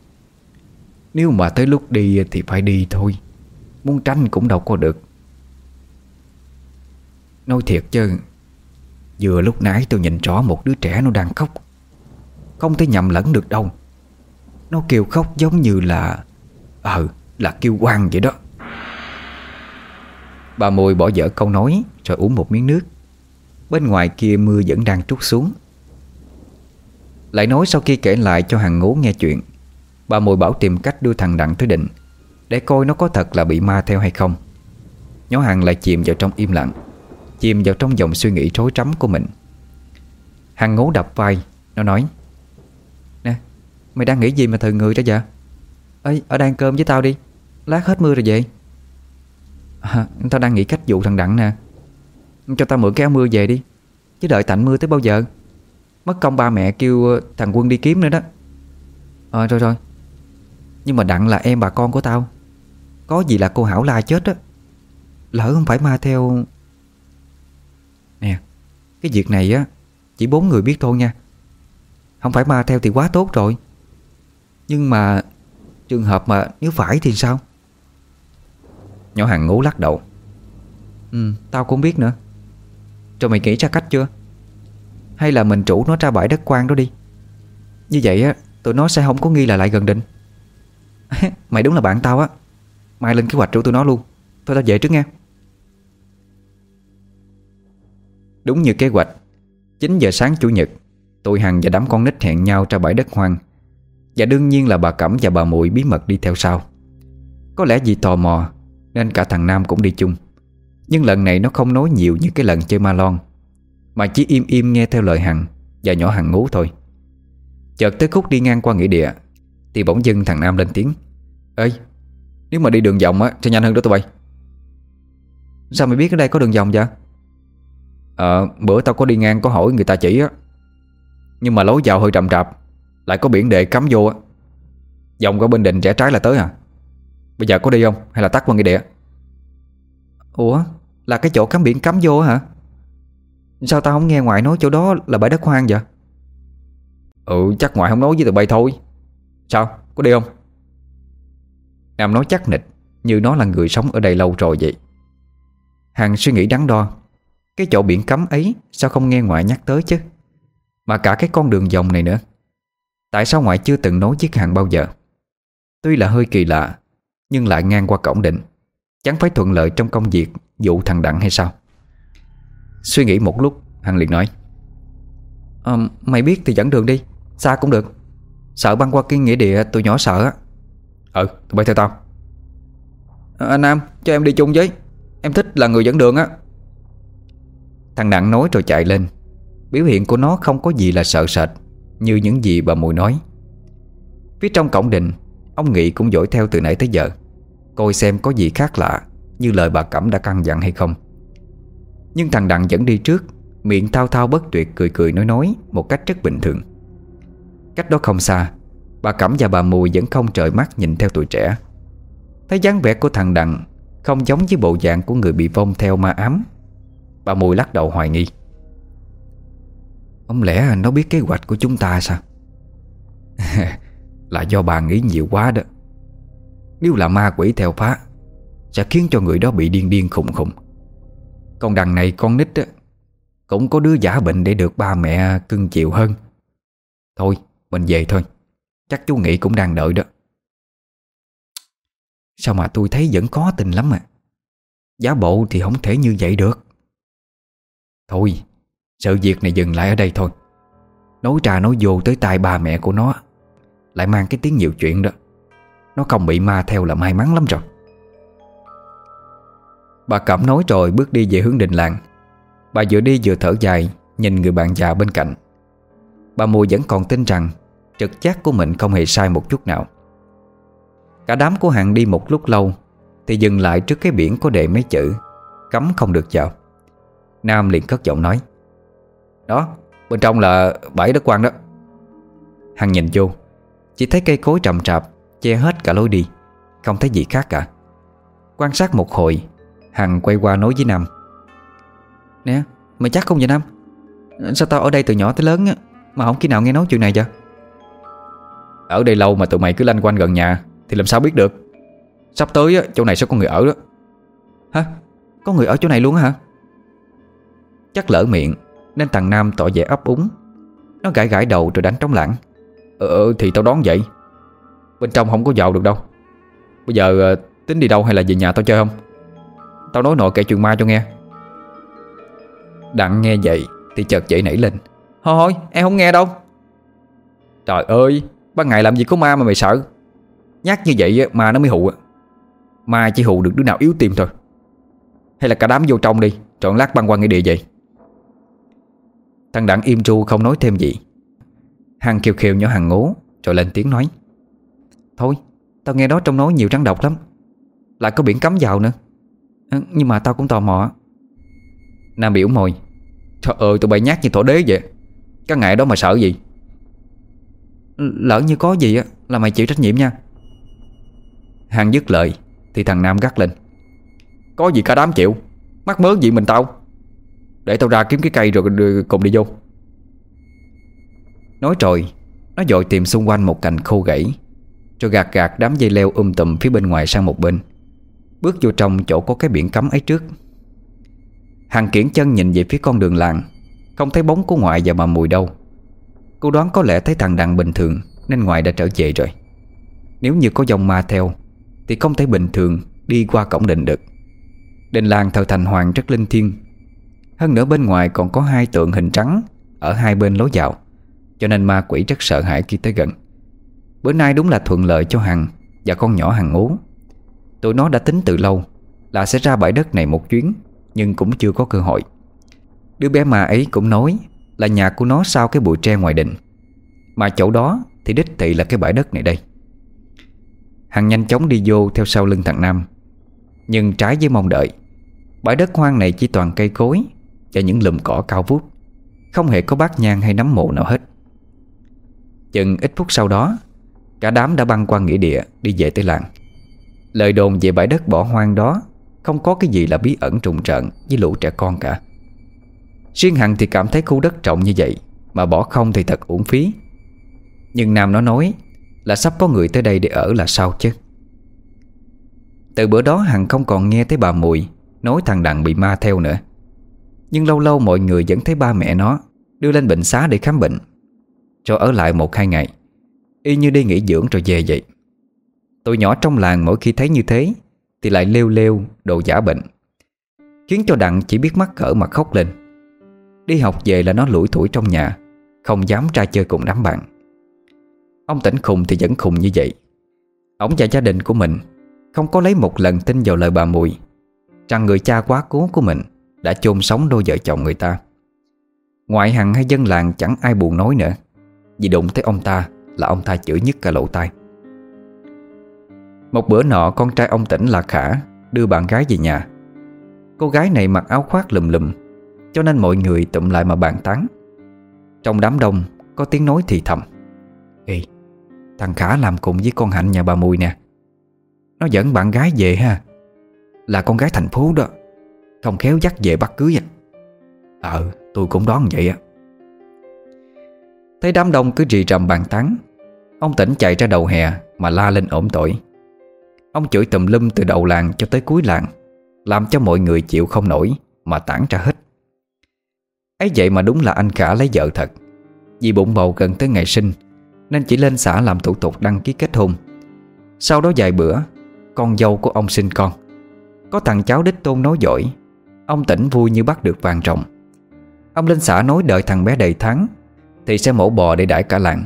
Nếu mà tới lúc đi thì phải đi thôi. Muốn tránh cũng đâu có được. Nói thiệt chứ, Vừa lúc nãy tôi nhìn rõ một đứa trẻ nó đang khóc. Không thể nhầm lẫn được đâu. Nó kêu khóc giống như là Ờ là kêu quan vậy đó. Bà môi bỏ dở câu nói Rồi uống một miếng nước. Bên ngoài kia mưa vẫn đang trút xuống. Lại nói sau khi kể lại cho hàng ngố nghe chuyện. Bà mùi bảo tìm cách đưa thằng Đặng tới định Để coi nó có thật là bị ma theo hay không. Nhó hàng lại chìm vào trong im lặng Chìm vào trong dòng suy nghĩ rối rắm của mình. Hàng ngố đập vai Nó nói Nè mày đang nghĩ gì mà thời người đó vậy? Ê ở đang cơm với tao đi Lát hết mưa rồi vậy à, Tao đang nghĩ cách dụ thằng Đặng nè. Cho tao mượn cái áo mưa về đi Chứ đợi tạnh mưa tới bao giờ. Mất công ba mẹ kêu ờ, thằng Quân đi kiếm nữa đó. Ờ rồi rồi. Nhưng mà Đặng là em bà con của tao. Có gì là cô Hảo la chết á. Lỡ không phải ma theo. Nè, Cái việc này á, Chỉ bốn người biết thôi nha. Không phải ma theo thì quá tốt rồi. Nhưng mà Trường hợp mà nếu phải thì sao? Nhỏ hàng ngố lắc đầu. Ừ tao cũng biết nữa. Rồi mày nghĩ ra cách chưa? Hay là mình chủ nó ra bãi đất quan đó đi. Như vậy á, Tụi nó sẽ không có nghi là lại gần định Mày đúng là bạn tao á. Mai lên kế hoạch rủ tụi nó luôn. Thôi tao về trước nha. Đúng như kế hoạch 9 giờ sáng chủ nhật, Tụi Hằng và đám con nít hẹn nhau ra bãi đất hoang. Và đương nhiên là bà Cẩm và bà Mụi bí mật đi theo sau. Có lẽ vì tò mò, Nên cả thằng Nam cũng đi chung. Nhưng lần này nó không nói nhiều như cái lần chơi ma lon, Mà chỉ im im nghe theo lời Hằng Và nhỏ Hằng ngú thôi. Chợt tới khúc đi ngang qua nghĩa địa, Thì bỗng dưng thằng Nam lên tiếng. Ê Nếu mà đi đường vòng á Sẽ nhanh hơn đó tụi bay. Sao mày biết ở đây có đường vòng vậy? Ờ bữa tao có đi ngang có hỏi người ta chỉ á. Nhưng mà lối vào hơi trầm trạp, Lại có biển đề cắm vô á. Dòng qua bên định rẽ trái là tới à? Bây giờ có đi không? Hay là tắt qua nghĩa địa? Ủa Là cái chỗ cắm biển cắm vô hả? Sao tao không nghe ngoại nói chỗ đó là bãi đất hoang vậy? Ừ chắc ngoại không nói với tụi bay thôi. Sao có đi không? Nam nói chắc nịch Như nó là người sống ở đây lâu rồi vậy. Hằng suy nghĩ đắn đo Cái chỗ biển cấm ấy Sao không nghe ngoại nhắc tới chứ? Mà cả cái con đường vòng này nữa Tại sao ngoại chưa từng nói với Hằng bao giờ? Tuy là hơi kỳ lạ Nhưng lại ngang qua cổng định Chẳng phải thuận lợi trong công việc Dụ thằng Đặng hay sao? Suy nghĩ một lúc Hằng liền nói à, Mày biết thì dẫn đường đi Xa cũng được. Sợ băng qua cái nghĩa địa tụi nhỏ sợ á. Ừ tụi bay theo tao. À, Nam cho em đi chung với. Em thích là người dẫn đường á. Thằng Đặng nói rồi chạy lên. Biểu hiện của nó không có gì là sợ sệt Như những gì bà mùi nói. Phía trong cổng đình Ông Nghị cũng dõi theo từ nãy tới giờ Coi xem có gì khác lạ Như lời bà Cẩm đã căn dặn hay không. Nhưng thằng Đặng vẫn đi trước Miệng thao thao bất tuyệt cười cười nói nói Một cách rất bình thường. Cách đó không xa Bà Cẩm và bà Mùi vẫn không trời mắt nhìn theo tuổi trẻ. Thấy dáng vẻ của thằng Đặng Không giống với bộ dạng của người bị vong theo ma ám. Bà Mùi lắc đầu hoài nghi. Không lẽ nó biết kế hoạch của chúng ta sao? Là do bà nghĩ nhiều quá đó. Nếu là ma quỷ theo phá, Sẽ khiến cho người đó bị điên điên khùng khùng. Còn đằng này con nít á, Cũng có đứa giả bệnh để được ba mẹ cưng chịu hơn. Thôi, mình về thôi. Chắc chú nghĩ cũng đang đợi đó. Sao mà tôi thấy vẫn có tình lắm à? Giá bộ thì không thể như vậy được. Thôi, Sự việc này dừng lại ở đây thôi. Nói trà nói vô tới tai ba mẹ của nó, Lại mang cái tiếng nhiều chuyện đó. Nó không bị ma theo là may mắn lắm rồi. Bà Cẩm nói rồi bước đi về hướng đình làng. Bà vừa đi vừa thở dài, Nhìn người bạn già bên cạnh. Bà Mùi vẫn còn tin rằng Trực giác của mình không hề sai một chút nào. Cả đám của hàng đi một lúc lâu Thì dừng lại trước cái biển có đề mấy chữ Cấm không được vào. Nam liền cất giọng nói Đó, bên trong là bãi đất quan đó. Hằng nhìn vô Chỉ thấy cây cối trầm trạp Che hết cả lối đi Không thấy gì khác cả. Quan sát một hồi Hằng quay qua nói với Nam Nè mày chắc không vậy Nam? Sao tao ở đây từ nhỏ tới lớn Mà không khi nào nghe nói chuyện này vậy? Ở đây lâu mà tụi mày cứ lanh quanh gần nhà Thì làm sao biết được? Sắp tới chỗ này sẽ có người ở đó. Hả? Có người ở chỗ này luôn hả? Chắc lỡ miệng Nên thằng Nam tỏ vẻ ấp úng. Nó gãi gãi đầu rồi đánh trống lãng ờ, ờ, thì tao đoán vậy. Bên trong không có vào được đâu. Bây giờ ờ, tính đi đâu hay là về nhà tao chơi không? Tao nói nội kể chuyện ma cho nghe. Đặng nghe vậy Thì chợt dậy nảy lên. Thôi em không nghe đâu. Trời ơi! Ban ngày làm gì có ma mà mày sợ. Nhắc như vậy mà nó mới hụ Ma chỉ hụ được đứa nào yếu tim thôi. Hay là cả đám vô trong đi Trọn lát băng qua nghĩa địa vậy. Thằng Đặng im ru không nói thêm gì. Hằng kêu kêu nhỏ Hằng ngố Rồi lên tiếng nói. Thôi tao nghe đó trong nói nhiều rắn độc lắm. Lại có biển cấm vào nữa. À, Nhưng mà tao cũng tò mò Nam biểu mồi Trời ơi tụi bay nhát như thổ đế vậy. Cái ngày đó mà sợ gì? Lỡ như có gì á, Là mày chịu trách nhiệm nha. Hằng dứt lời, Thì thằng Nam gắt lên. Có gì cả đám chịu, Mắc mớ gì mình tao? Để tao ra kiếm cái cây rồi cùng đi vô. Nói rồi, Nó dội tìm xung quanh một cành khô gãy, Rồi gạt gạt đám dây leo um tùm phía bên ngoài sang một bên. Bước vô trong chỗ có cái biển cấm ấy trước. Hằng kiển chân nhìn về phía con đường làng, Không thấy bóng của ngoại và bà mùi đâu. Cô đoán có lẽ thấy thằng Đặng bình thường, Nên ngoại đã trở về rồi. Nếu như có dòng ma theo, Thì không thể bình thường đi qua cổng đình được. Đình làng thờ thành hoàng rất linh thiêng. Hơn nữa bên ngoài còn có hai tượng hình trắng Ở hai bên lối vào, Cho nên ma quỷ rất sợ hãi khi tới gần. Bữa nay đúng là thuận lợi cho Hằng Và con nhỏ Hằng ngố Tụi nó đã tính từ lâu Là sẽ ra bãi đất này một chuyến, Nhưng cũng chưa có cơ hội. Đứa bé ma ấy cũng nói là nhà của nó sau cái bụi tre ngoài đình Mà chỗ đó thì đích thị là cái bãi đất này đây. Hằng nhanh chóng đi vô theo sau lưng thằng Nam. Nhưng trái với mong đợi, Bãi đất hoang này chỉ toàn cây cối Và những lùm cỏ cao vút. Không hề có bát nhang hay nấm mộ nào hết. Chừng ít phút sau đó, Cả đám đã băng qua nghĩa địa Đi về tới làng. Lời đồn về bãi đất bỏ hoang đó Không có cái gì là bí ẩn trùng trận Với lũ trẻ con cả. Riêng Hằng thì cảm thấy khu đất trọng như vậy, Mà bỏ không thì thật uổng phí. Nhưng Nam nó nói Là sắp có người tới đây để ở là sao chứ? Từ bữa đó Hằng không còn nghe thấy bà Mùi Nói thằng Đặng bị ma theo nữa. Nhưng lâu lâu mọi người vẫn thấy ba mẹ nó Đưa lên bệnh xá để khám bệnh, Cho ở lại một hai ngày. Y như đi nghỉ dưỡng rồi về vậy. Tụi nhỏ trong làng mỗi khi thấy như thế Thì lại lêu lêu, đồ giả bệnh, Khiến cho Đặng chỉ biết mắc cỡ mà khóc lên. Đi học về là nó lủi thủi trong nhà, Không dám ra chơi cùng đám bạn. Ông tỉnh khùng thì vẫn khùng như vậy. Ông và gia đình của mình Không có lấy một lần tin vào lời bà Mùi, Rằng người cha quá cố của mình Đã chôn sống đôi vợ chồng người ta. Ngoại hằng hay dân làng chẳng ai buồn nói nữa, Vì đụng tới ông ta Là ông ta chửi nhất cả lỗ tai. Một bữa nọ, con trai ông tỉnh là Khả Đưa bạn gái về nhà. Cô gái này mặc áo khoác lùm lùm cho nên mọi người tụm lại mà bàn tán. Trong đám đông, Có tiếng nói thì thầm. Ê, Thằng Khả làm cùng với con Hạnh nhà bà Mùi nè. Nó dẫn bạn gái về ha. Là con gái thành phố đó. Không khéo dắt về bắt cưới à Ờ tôi cũng đoán vậy á. Thấy đám đông cứ rì rầm bàn tán, Ông tỉnh chạy ra đầu hè Mà la lên ổn tội. Ông chửi tùm lum từ đầu làng cho tới cuối làng, Làm cho mọi người chịu không nổi Mà tản ra hết ấy vậy mà đúng là anh Khả lấy vợ thật. Vì bụng bầu gần tới ngày sinh, Nên chỉ lên xã làm thủ tục đăng ký kết hôn. Sau đó vài bữa, Con dâu của ông sinh con. Có thằng cháu đích tôn nói giỏi Ông tỉnh vui như bắt được vàng rồng. Ông lên xã nói đợi thằng bé đầy tháng, Thì sẽ mổ bò để đãi cả làng.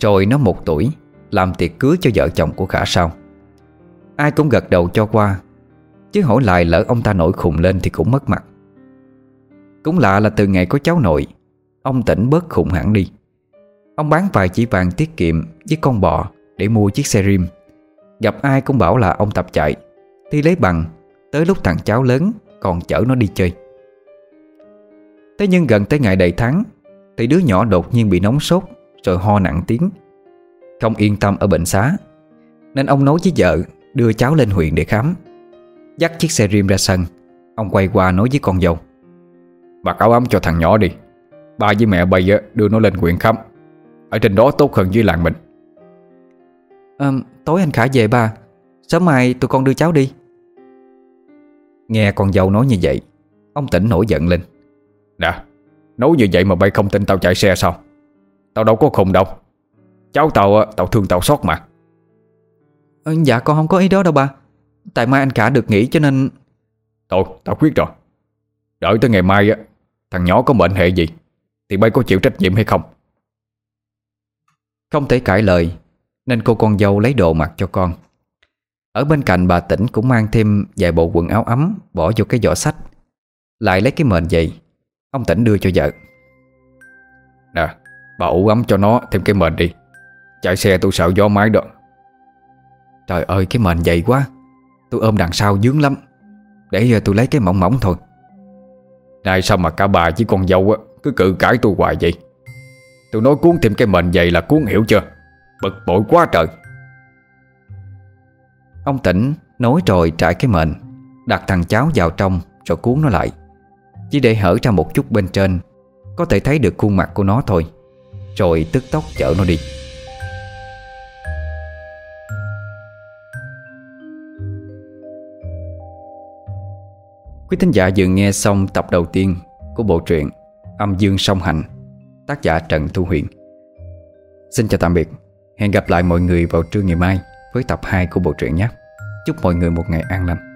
Rồi nó một tuổi, Làm tiệc cưới cho vợ chồng của Khả sau. Ai cũng gật đầu cho qua, Chứ hỏi lại lỡ ông ta nổi khùng lên thì cũng mất mặt. Cũng lạ là từ ngày có cháu nội, Ông tỉnh bớt khủng hẳn đi. Ông bán vài chỉ vàng tiết kiệm với con bò Để mua chiếc xe rim. Gặp ai cũng bảo là ông tập chạy. Thi lấy bằng, Tới lúc thằng cháu lớn còn chở nó đi chơi. Thế nhưng gần tới ngày đầy tháng, Thì đứa nhỏ đột nhiên bị nóng sốt Rồi ho nặng tiếng. Không yên tâm ở bệnh xá, Nên ông nói với vợ Đưa cháu lên huyện để khám. Dắt chiếc xe rim ra sân, Ông quay qua nói với con dâu. Mặc áo ấm cho thằng nhỏ đi. Ba với mẹ bây đưa nó lên huyện khám Ở trên đó tốt hơn dưới làng mình. À, Tối anh Khả về ba. Sớm mai tụi con đưa cháu đi. Nghe con dâu nói như vậy Ông tỉnh nổi giận lên. Nè Nói như vậy mà bay không tin tao chạy xe sao? Tao đâu có khùng đâu. Cháu tao tao thương tao xót mà. À, Dạ con không có ý đó đâu ba. Tại mai anh cả được nghỉ cho nên Thôi tao quyết rồi. Đợi tới ngày mai á Thằng nhỏ có mệnh hệ gì? Thì bay có chịu trách nhiệm hay không? Không thể cãi lời, Nên cô con dâu lấy đồ mặc cho con. Ở bên cạnh bà tỉnh cũng mang thêm Vài bộ quần áo ấm Bỏ vô cái giỏ sách. Lại lấy cái mền dày Ông tỉnh đưa cho vợ. Nè, Bà ủ ấm cho nó thêm cái mền đi. Chạy xe tôi sợ gió mái đó. Trời ơi, cái mền dày quá. Tôi ôm đằng sau dướng lắm. Để giờ tôi lấy cái mỏng mỏng thôi. Này sao mà cả bà với con dâu á, Cứ cự cãi tôi hoài vậy? Tôi nói cuốn thêm cái mền dày là cuốn hiểu chưa? Bực bội quá trời. Ông tỉnh, nói rồi trải cái mền, Đặt thằng cháu vào trong Rồi cuốn nó lại. Chỉ để hở ra một chút bên trên, Có thể thấy được khuôn mặt của nó thôi. Rồi tức tốc chở nó đi. Quý thính giả vừa nghe xong tập đầu tiên của bộ truyện Âm Dương Song Hành, Tác giả Trần Thu Huyền. Xin chào tạm biệt. Hẹn gặp lại mọi người vào trưa ngày mai Với tập 2 của bộ truyện nhé. Chúc mọi người một ngày an lành.